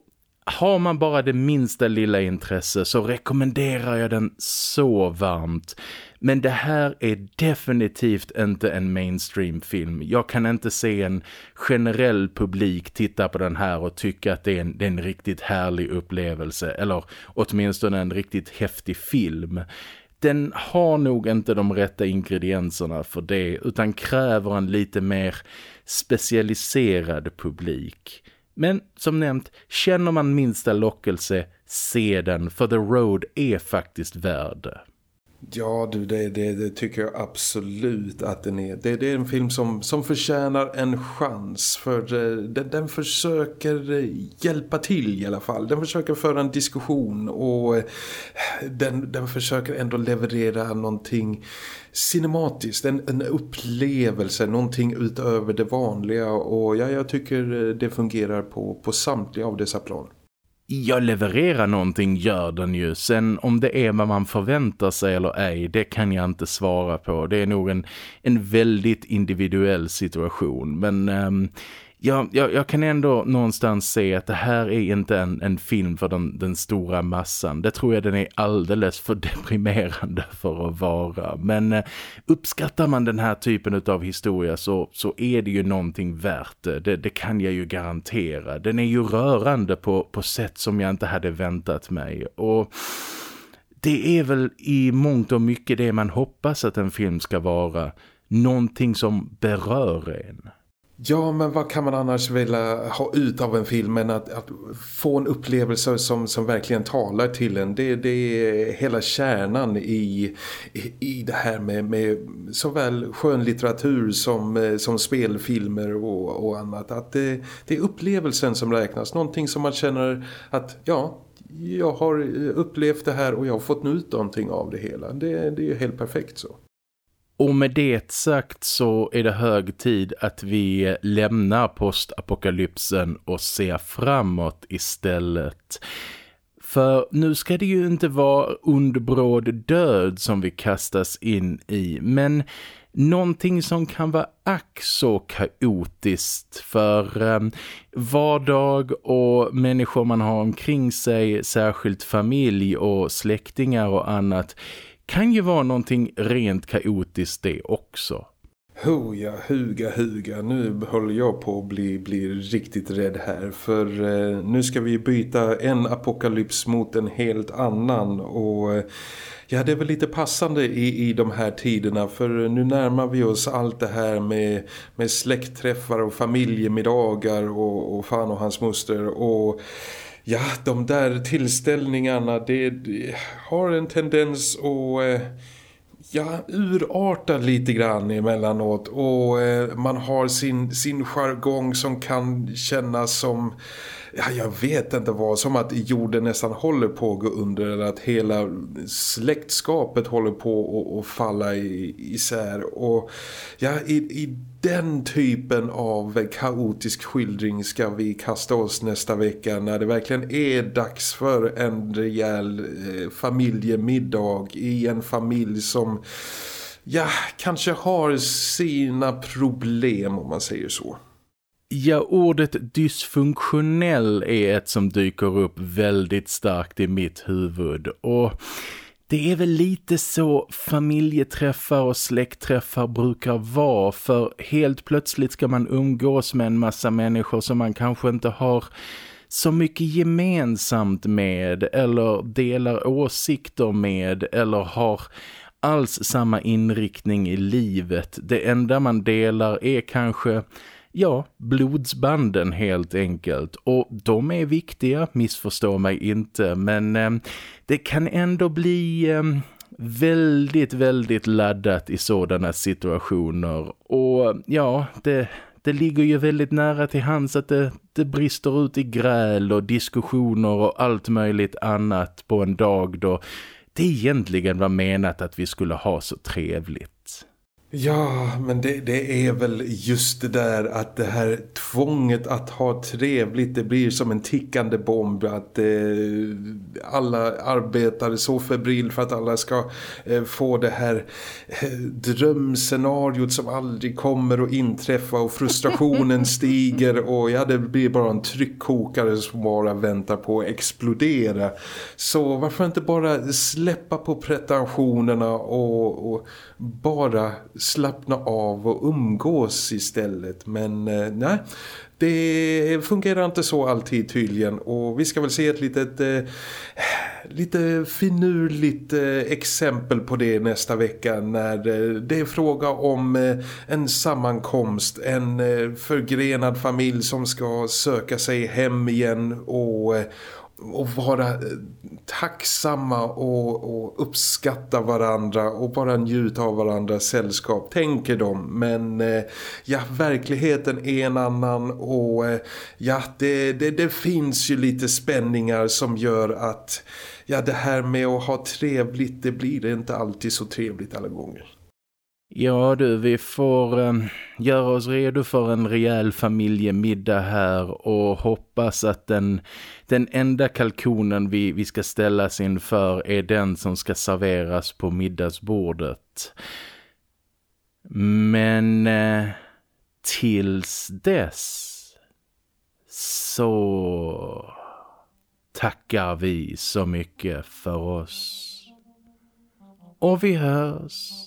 har man bara det minsta lilla intresse så rekommenderar jag den så varmt. Men det här är definitivt inte en mainstream-film. Jag kan inte se en generell publik titta på den här och tycka att det är en, det är en riktigt härlig upplevelse. Eller åtminstone en riktigt häftig film den har nog inte de rätta ingredienserna för det utan kräver en lite mer specialiserad publik. Men som nämnt, känner man minsta lockelse, se den för The Road är faktiskt värd Ja du, det, det, det, tycker jag absolut att den är. Det, det är en film som, som förtjänar en chans för eh, den, den försöker eh, hjälpa till i alla fall. Den försöker föra en diskussion och eh, den, den försöker ändå leverera någonting cinematiskt, en, en upplevelse, någonting utöver det vanliga och ja, jag tycker det fungerar på, på samtliga av dessa plan jag levererar någonting gör den ju. Sen om det är vad man förväntar sig eller ej, det kan jag inte svara på. Det är nog en, en väldigt individuell situation. Men... Eh, jag, jag, jag, kan ändå någonstans se att det här är inte en, en film för den, den, stora massan. Det tror jag den är alldeles för deprimerande för att vara. Men eh, uppskattar man den här typen av historia så, så är det ju någonting värt det. det. det. kan jag ju garantera. Den är ju rörande på, på sätt som jag inte hade väntat mig. Och det är väl i mångt och mycket det man hoppas att en film ska vara. Någonting som berör en. Ja, men vad kan man annars vilja ha ut av en film än att, att få en upplevelse som, som verkligen talar till en. Det, det är hela kärnan i, i, i det här med, med såväl skönlitteratur som, eh, som spelfilmer och, och annat. Att det, det är upplevelsen som räknas. Någonting som man känner att ja, jag har upplevt det här och jag har fått ut någonting av det hela. Det, det är ju helt perfekt så. Och med det sagt så är det hög tid att vi lämnar postapokalypsen och ser framåt istället. För nu ska det ju inte vara underbråd död som vi kastas in i, men någonting som kan vara ack så kaotiskt för eh, vardag och människor man har omkring sig, särskilt familj och släktingar och annat kan ju vara någonting rent kaotiskt det också. Hoja, huga, huga. Nu håller jag på att bli, bli riktigt rädd här. För eh, nu ska vi byta en apokalyps mot en helt annan. Och eh, ja, det är väl lite passande i, i de här tiderna. För nu närmar vi oss allt det här med, med släktträffar och familjemiddagar och, och fan och hans moster. Och ja, de där tillställningarna det, det har en tendens att eh, ja, urarta lite grann emellanåt. Och eh, man har sin, sin jargong som kan kännas som ja, jag vet inte vad, som att jorden nästan håller på att gå under eller att hela släktskapet håller på att falla isär och ja, i, i den typen av kaotisk skildring ska vi kasta oss nästa vecka när det verkligen är dags för en rejäl eh, familjemiddag i en familj som ja, kanske har sina problem om man säger så. Ja, ordet dysfunktionell är ett som dyker upp väldigt starkt i mitt huvud och det är väl lite så familjeträffar och släktträffar brukar vara för helt plötsligt ska man umgås med en massa människor som man kanske inte har så mycket gemensamt med eller delar åsikter med eller har alls samma inriktning i livet. Det enda man delar är kanske ja, blodsbanden helt enkelt. Och de är viktiga, missförstå mig inte. Men eh, det kan ändå bli eh, väldigt, väldigt laddat i sådana situationer. Och ja, det, det ligger ju väldigt nära till hands att det, det brister ut i gräl och diskussioner och allt möjligt annat på en dag då det egentligen var menat att vi skulle ha så trevligt. Ja, men det, det, är väl just det där att det här tvånget att ha trevligt, det blir som en tickande bomb. Att eh, alla arbetar så febril för att alla ska eh, få det här eh, drömscenariot som aldrig kommer att inträffa och frustrationen stiger och ja, det blir bara en tryckkokare som bara väntar på att explodera. Så varför inte bara släppa på pretensionerna och, och bara slappna av och umgås istället. Men eh, nej, det fungerar inte så alltid tydligen och vi ska väl se ett litet eh, lite finurligt eh, exempel på det nästa vecka när eh, det är fråga om eh, en sammankomst, en eh, förgrenad familj som ska söka sig hem igen och eh, och vara eh, tacksamma och, och, uppskatta varandra och bara njuta av varandras sällskap, tänker de. Men eh, ja, verkligheten är en annan och eh, ja, det, det, det finns ju lite spänningar som gör att ja, det här med att ha trevligt, det blir inte alltid så trevligt alla gånger. Ja du, vi får eh, göra oss redo för en rejäl familjemiddag här och hoppas att den, den enda kalkonen vi, vi ska ställas inför är den som ska serveras på middagsbordet. Men eh, tills dess så tackar vi så mycket för oss. Och vi hörs